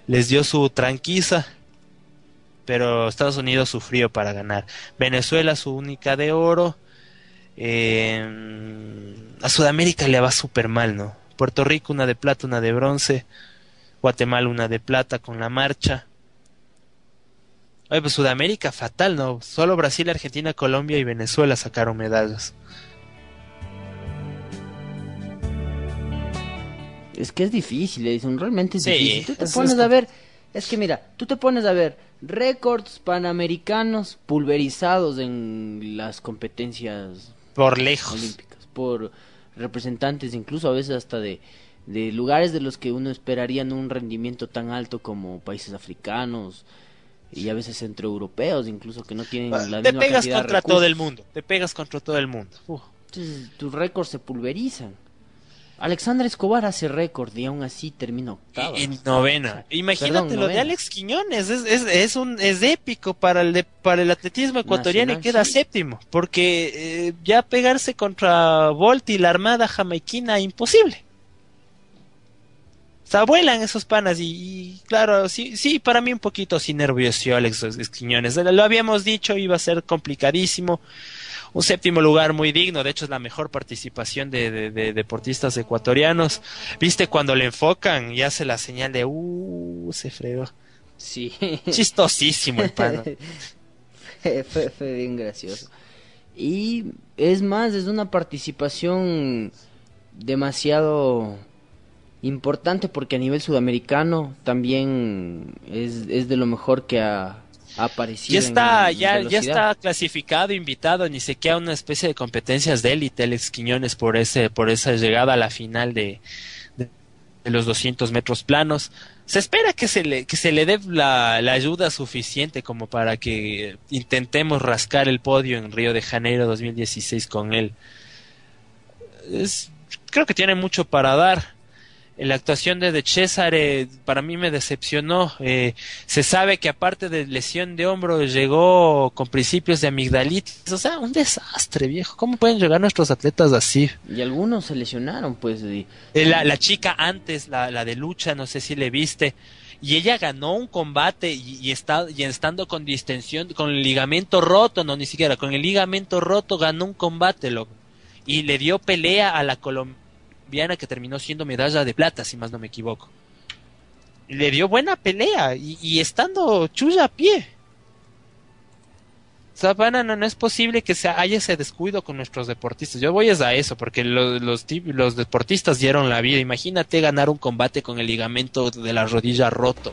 les dio su tranquiza, pero Estados Unidos sufrió para ganar. Venezuela su única de oro, eh, a Sudamérica le va súper mal, ¿no? Puerto Rico una de plata, una de bronce, Guatemala una de plata con la marcha. Oye, pues Sudamérica fatal, ¿no? Solo Brasil, Argentina, Colombia y Venezuela sacaron medallas. Es que es difícil, Edison, realmente es Sí, difícil. Tú te es- pones es a ver, es que mira, tú te pones a ver récords panamericanos pulverizados en las competencias Por lejos. olímpicas por representantes incluso a veces hasta de, de lugares de los que uno esperaría no un rendimiento tan alto como países africanos y a veces centroeuropeos incluso que no tienen la Te misma pegas cantidad de contra todo el mundo. Te pegas contra todo el mundo. Uf. Entonces tus récords se pulverizan. Alexandra Escobar hace récord y aún así termina octavo. Y, y novena. Imagínate Perdón, lo de. Alex Quiñones. Es, es, es, un, es épico para el, de- para el atletismo ecuatoriano Nacional, y queda sí. séptimo. Porque eh, ya pegarse contra Bolt y la armada jamaiquina, imposible. O sea, vuelan esos panas y, y, claro, sí, sí, para mí un poquito sí nervioso Alex Es- Quiñones. Lo habíamos dicho, iba a ser complicadísimo. Un séptimo lugar muy digno, de hecho es la mejor participación de, de- de deportistas ecuatorianos. Viste cuando le enfocan y hace la señal de uh, se fregó. Sí. Chistosísimo el pano. fue, bien gracioso. Y es más, es una participación demasiado importante porque a nivel sudamericano también es, es de lo mejor que ha aparecido. Ya en está, ya, ya está clasificado, invitado, ni siquiera una especie de competencias de élite Alex Quiñones por ese, por esa llegada a la final de, de, de los 200 metros planos. Se espera que se le, que se le dé la, la ayuda suficiente como para que intentemos rascar el podio en Río de Janeiro 2016 con él. Es, creo que tiene mucho para dar. La actuación de De Cesare para mí me decepcionó. Eh, se sabe que aparte de lesión de hombro llegó con principios de amigdalitis. O sea, un desastre, viejo. ¿Cómo pueden llegar nuestros atletas así? Y algunos se lesionaron, pues. y- Eh, La, la chica antes, la, la de lucha, no sé si le viste. Y ella ganó un combate y, y está, y estando con distensión, con el ligamento roto, no ni siquiera, con el ligamento roto ganó un combate, loco. Y le dio pelea a la colombiana que terminó siendo medalla de plata, si más no me equivoco. Le dio buena pelea y, estando chulla a pie. Pana, no, no es posible que se haya ese descuido con nuestros deportistas. Yo voy a eso, porque lo- los, los deportistas dieron la vida. Imagínate ganar un combate con el ligamento de la rodilla roto.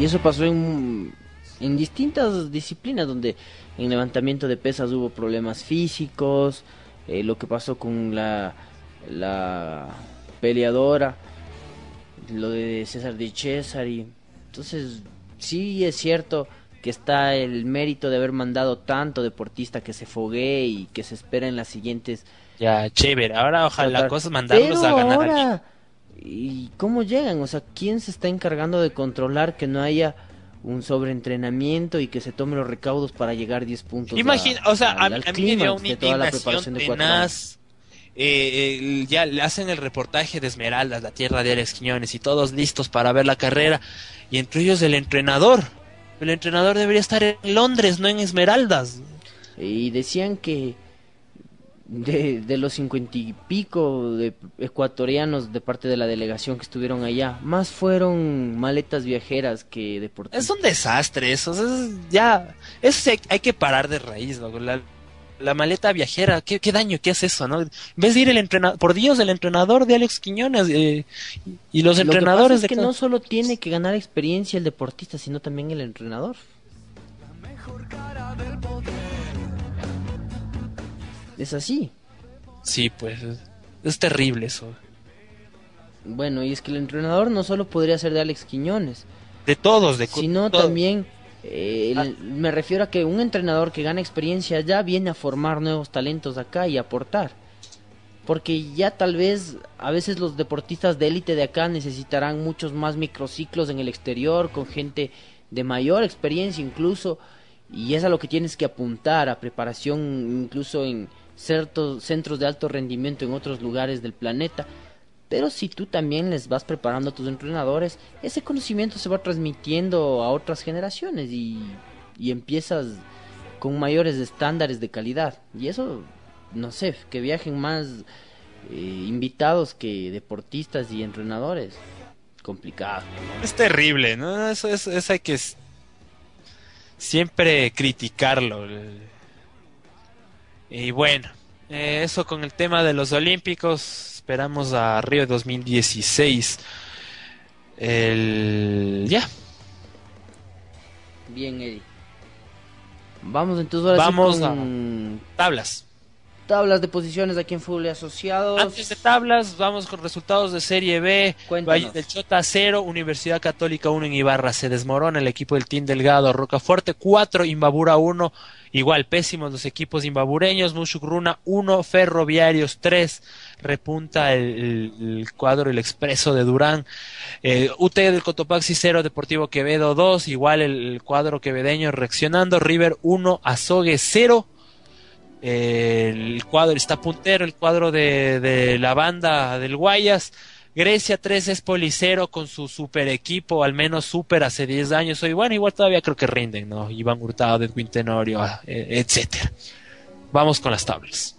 Y eso pasó en, en distintas disciplinas, donde en levantamiento de pesas hubo problemas físicos, eh, lo que pasó con la, la peleadora, lo de César de Cesari. Entonces, sí es cierto que está el mérito de haber mandado tanto deportista que se foguee y que se espera en las siguientes Ya, chévere. Ahora ojalá la tratar. cosa es mandarlos Pero a ganar. ¿Y cómo llegan? O sea, ¿quién se está encargando de controlar que no haya un sobreentrenamiento y que se tomen los recaudos para llegar 10 puntos? Imagina, a- o sea, a, mí- al a mí me dio una indignación de tenaz. Eh, eh, ya le hacen el reportaje de Esmeraldas, la tierra de Alex Quiñones, y todos listos para ver la carrera, y entre ellos el entrenador. El entrenador debería estar en Londres, no en Esmeraldas. Y decían que de, de los cincuenta y pico de ecuatorianos de parte de la delegación que estuvieron allá, más fueron maletas viajeras que deportistas. Es un desastre eso, es- ya, eso hay, hay que parar de raíz, la, la maleta viajera, ¿qué, qué daño que hace eso, ¿no? En vez de ir el entrenador, por Dios, el entrenador de Alex Quiñones eh, y los Lo que entrenadores pasa es que no solo tiene que ganar experiencia el deportista, sino también el entrenador. Es así. Sí, pues, es, terrible eso. Bueno, y es que el entrenador no solo podría ser de Alex Quiñones, De todos, de sino todos. también eh, me refiero a que un entrenador que gana experiencia ya viene a formar nuevos talentos acá y aportar. Porque ya tal vez a veces los deportistas de élite de acá necesitarán muchos más microciclos en el exterior con gente de mayor experiencia incluso y es a lo que tienes que apuntar a preparación incluso en ciertos centros de alto rendimiento en otros lugares del planeta. Pero si tú también les vas preparando a tus entrenadores, ese conocimiento se va transmitiendo a otras generaciones y, y empiezas con mayores estándares de calidad. Y eso, no sé, que viajen más eh, invitados que deportistas y entrenadores. Complicado. Es terrible, ¿no? Eso, es eso hay que siempre criticarlo. Y bueno, eh, eso con el tema de los Olímpicos. Esperamos a Río 2016. El... Ya, Bien, Eddie. Vamos entonces ahora sí Vamos con tablas. tablas de posiciones aquí en Fútbol Asociados. Antes de tablas, vamos con resultados de Serie B. Cuéntanos. Valle del Chota 0, Universidad Católica 1 en Ibarra. Se desmorona el equipo del Team Delgado. Rocafuerte 4, Imbabura 1. Igual, pésimos los equipos imbabureños. Mushugruna 1, Ferroviarios 3. Repunta el, cuadro El Expreso de Durán. Eh, UT del Cotopaxi 0, Deportivo Quevedo 2. Igual el, cuadro quevedeño reaccionando. River 1, Azogue 0. El cuadro está puntero, el cuadro de la banda del Guayas. Grecia 3 es Policero con su super equipo, al menos super hace 10 años. Y bueno, igual todavía creo que rinden, ¿no? Iván Hurtado, Edwin Tenorio, eh, etcétera. Vamos con las tablas.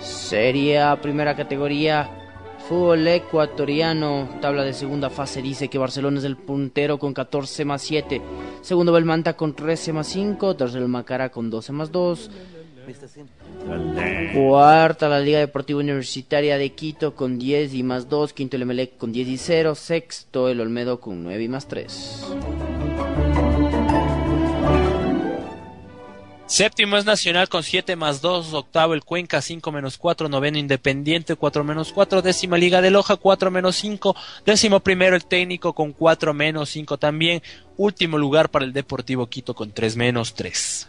Serie A, primera categoría, fútbol ecuatoriano, tabla de segunda fase dice que Barcelona es el puntero con 14 más 7, segundo Belmanta con 13 más 5, tercero el con 12 más 2, cuarta la Liga Deportiva Universitaria de Quito con 10 y más 2, quinto el Emelec con 10 y 0, sexto el Olmedo con 9 y más 3. Séptimo es Nacional con 7 más 2, octavo el Cuenca 5 menos 4, noveno Independiente 4 menos 4, décima Liga de Loja 4 menos 5, décimo primero el Técnico con 4 menos 5 también, último lugar para el Deportivo Quito con 3 menos 3.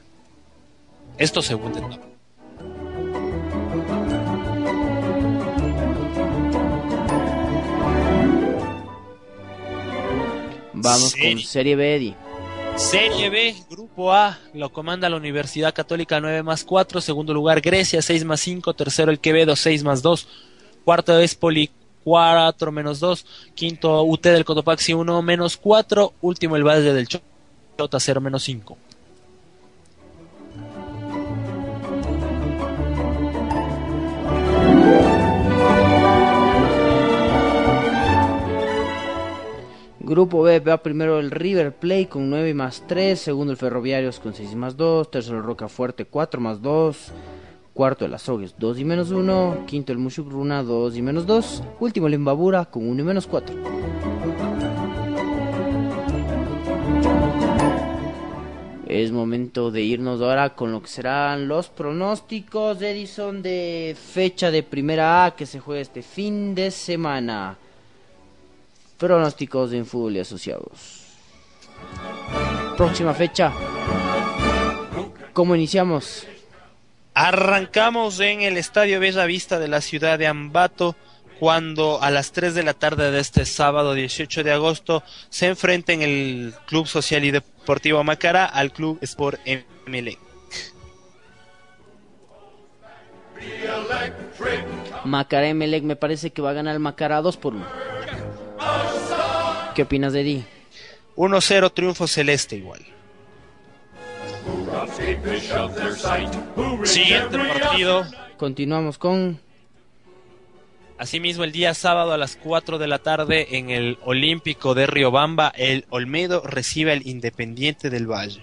Esto segunda etapa. Vamos Serie. con Serie B, Eddie. Serie B, Grupo A, lo comanda la Universidad Católica 9 más 4, segundo lugar Grecia 6 más 5, tercero el Quevedo 6 más 2, cuarto es Poli 4 menos 2, quinto UT del Cotopaxi 1 menos 4, último el Valle del Chota 0 menos 5. Grupo B va primero el River Plate con 9 más 3, segundo el Ferroviarios con 6 más 2, tercero el Rocafuerte 4 más 2, cuarto el Azogues 2 y menos 1, quinto el Mushugruna 2 y menos 2, último el Imbabura con 1 y menos 4. Es momento de irnos ahora con lo que serán los pronósticos de Edison de fecha de primera A que se juega este fin de semana. Pronósticos en fútbol y asociados. Próxima fecha. ¿Cómo iniciamos? Arrancamos en el Estadio Bella Vista de la ciudad de Ambato cuando a las 3 de la tarde de este sábado 18 de agosto se enfrenta en el Club Social y Deportivo Macará al Club Sport MLE. Macará Emelec me parece que va a ganar el Macará 2 por 1. ¿Qué opinas de Di? 1-0 triunfo celeste igual. Siguiente partido. Continuamos con Asimismo, el día sábado a las 4 de la tarde en el Olímpico de Riobamba, el Olmedo recibe al Independiente del Valle.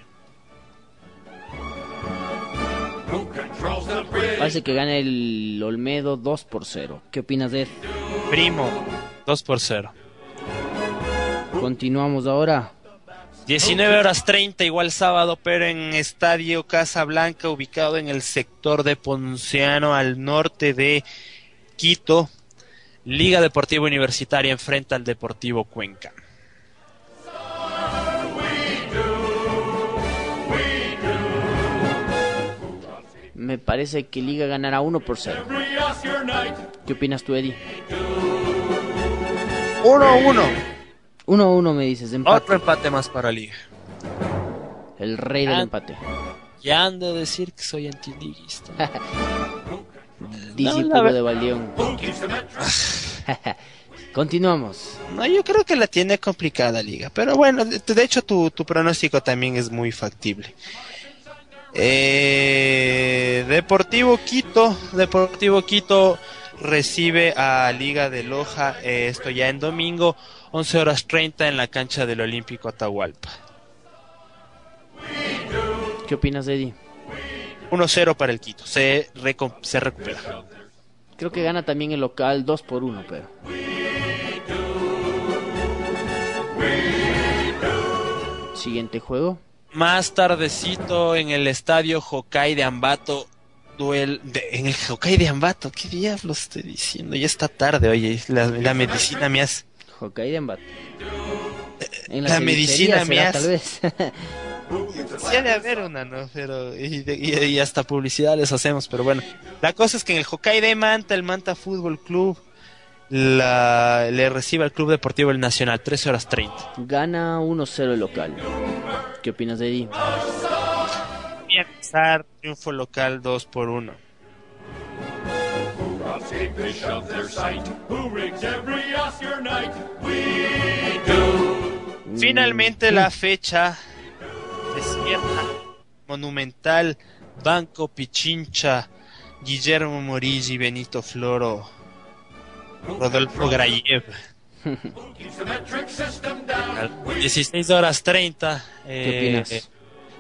Parece que gana el Olmedo 2 por 0. ¿Qué opinas de él? Primo, 2 por 0. Continuamos ahora. 19 horas 30, igual sábado, pero en Estadio Casablanca, ubicado en el sector de Ponciano, al norte de Quito. Liga Deportiva Universitaria enfrenta al Deportivo Cuenca. Me parece que Liga ganará 1 por 0. ¿Qué opinas tú, Eddie? 1-1. 1-1 me dices, empate. Otro empate más para Liga. El rey del empate. Ya ando a decir que soy antiliguista. Discípulo de Valdión. Continuamos. No, yo creo que la tiene complicada Liga. Pero bueno, de, de hecho tu, tu pronóstico también es muy factible. Eh, Deportivo Quito. Deportivo Quito recibe a Liga de Loja. eh, esto ya en domingo, 11 horas 30 en la cancha del Olímpico Atahualpa. ¿Qué opinas, Eddie? 1-0 para el Quito. Se, se recupera. Creo que gana también el local 2 por 1, pero. Siguiente juego. Más tardecito en el estadio Hokai de Ambato. Duel de- en el Hokai de Ambato. ¿Qué diablos estoy diciendo? Ya está tarde, oye. La, la medicina me hace. Hokkaido de Embate. En La medicina me será, tal vez. Sí ha de haber una, ¿no? Pero, y, de- y- y hasta publicidad les hacemos, pero bueno. La cosa es que en el Hokkaido de Manta, el Manta Fútbol Club, la, le recibe al Club Deportivo El Nacional, 13 horas 30. Gana 1-0 el local. ¿Qué opinas de Eddie? Empezar, triunfo local 2 por 1. Finalmente la fecha despierta monumental Banco Pichincha Guillermo Morigi Benito Floro Rodolfo Grayev A 16 horas 30 ¿Qué eh, opinas?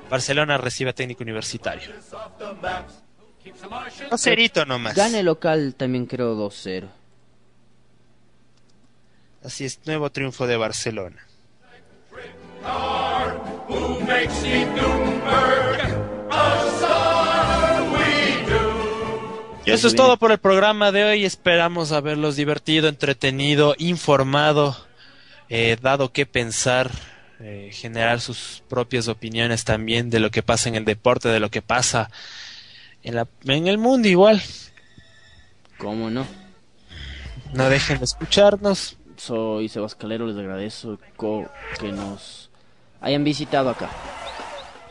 Barcelona recibe a técnico universitario. No cerito nomás. Gana el local también creo 2-0. así es nuevo triunfo de Barcelona. Y eso es todo por el programa de hoy. Esperamos haberlos divertido, entretenido, informado, eh, dado que pensar, eh, generar sus propias opiniones también de lo que pasa en el deporte, de lo que pasa en, la, en el mundo igual. ¿Cómo no? No dejen de escucharnos. Soy Sebas Calero, les agradezco que nos hayan visitado acá.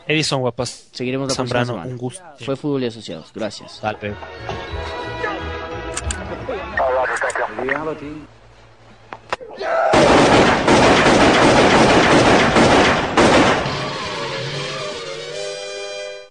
Edison Guapas. Seguiremos la Zambrano, próxima semana. un gusto. Fue Fútbol y Asociados. Gracias. Vez. Reality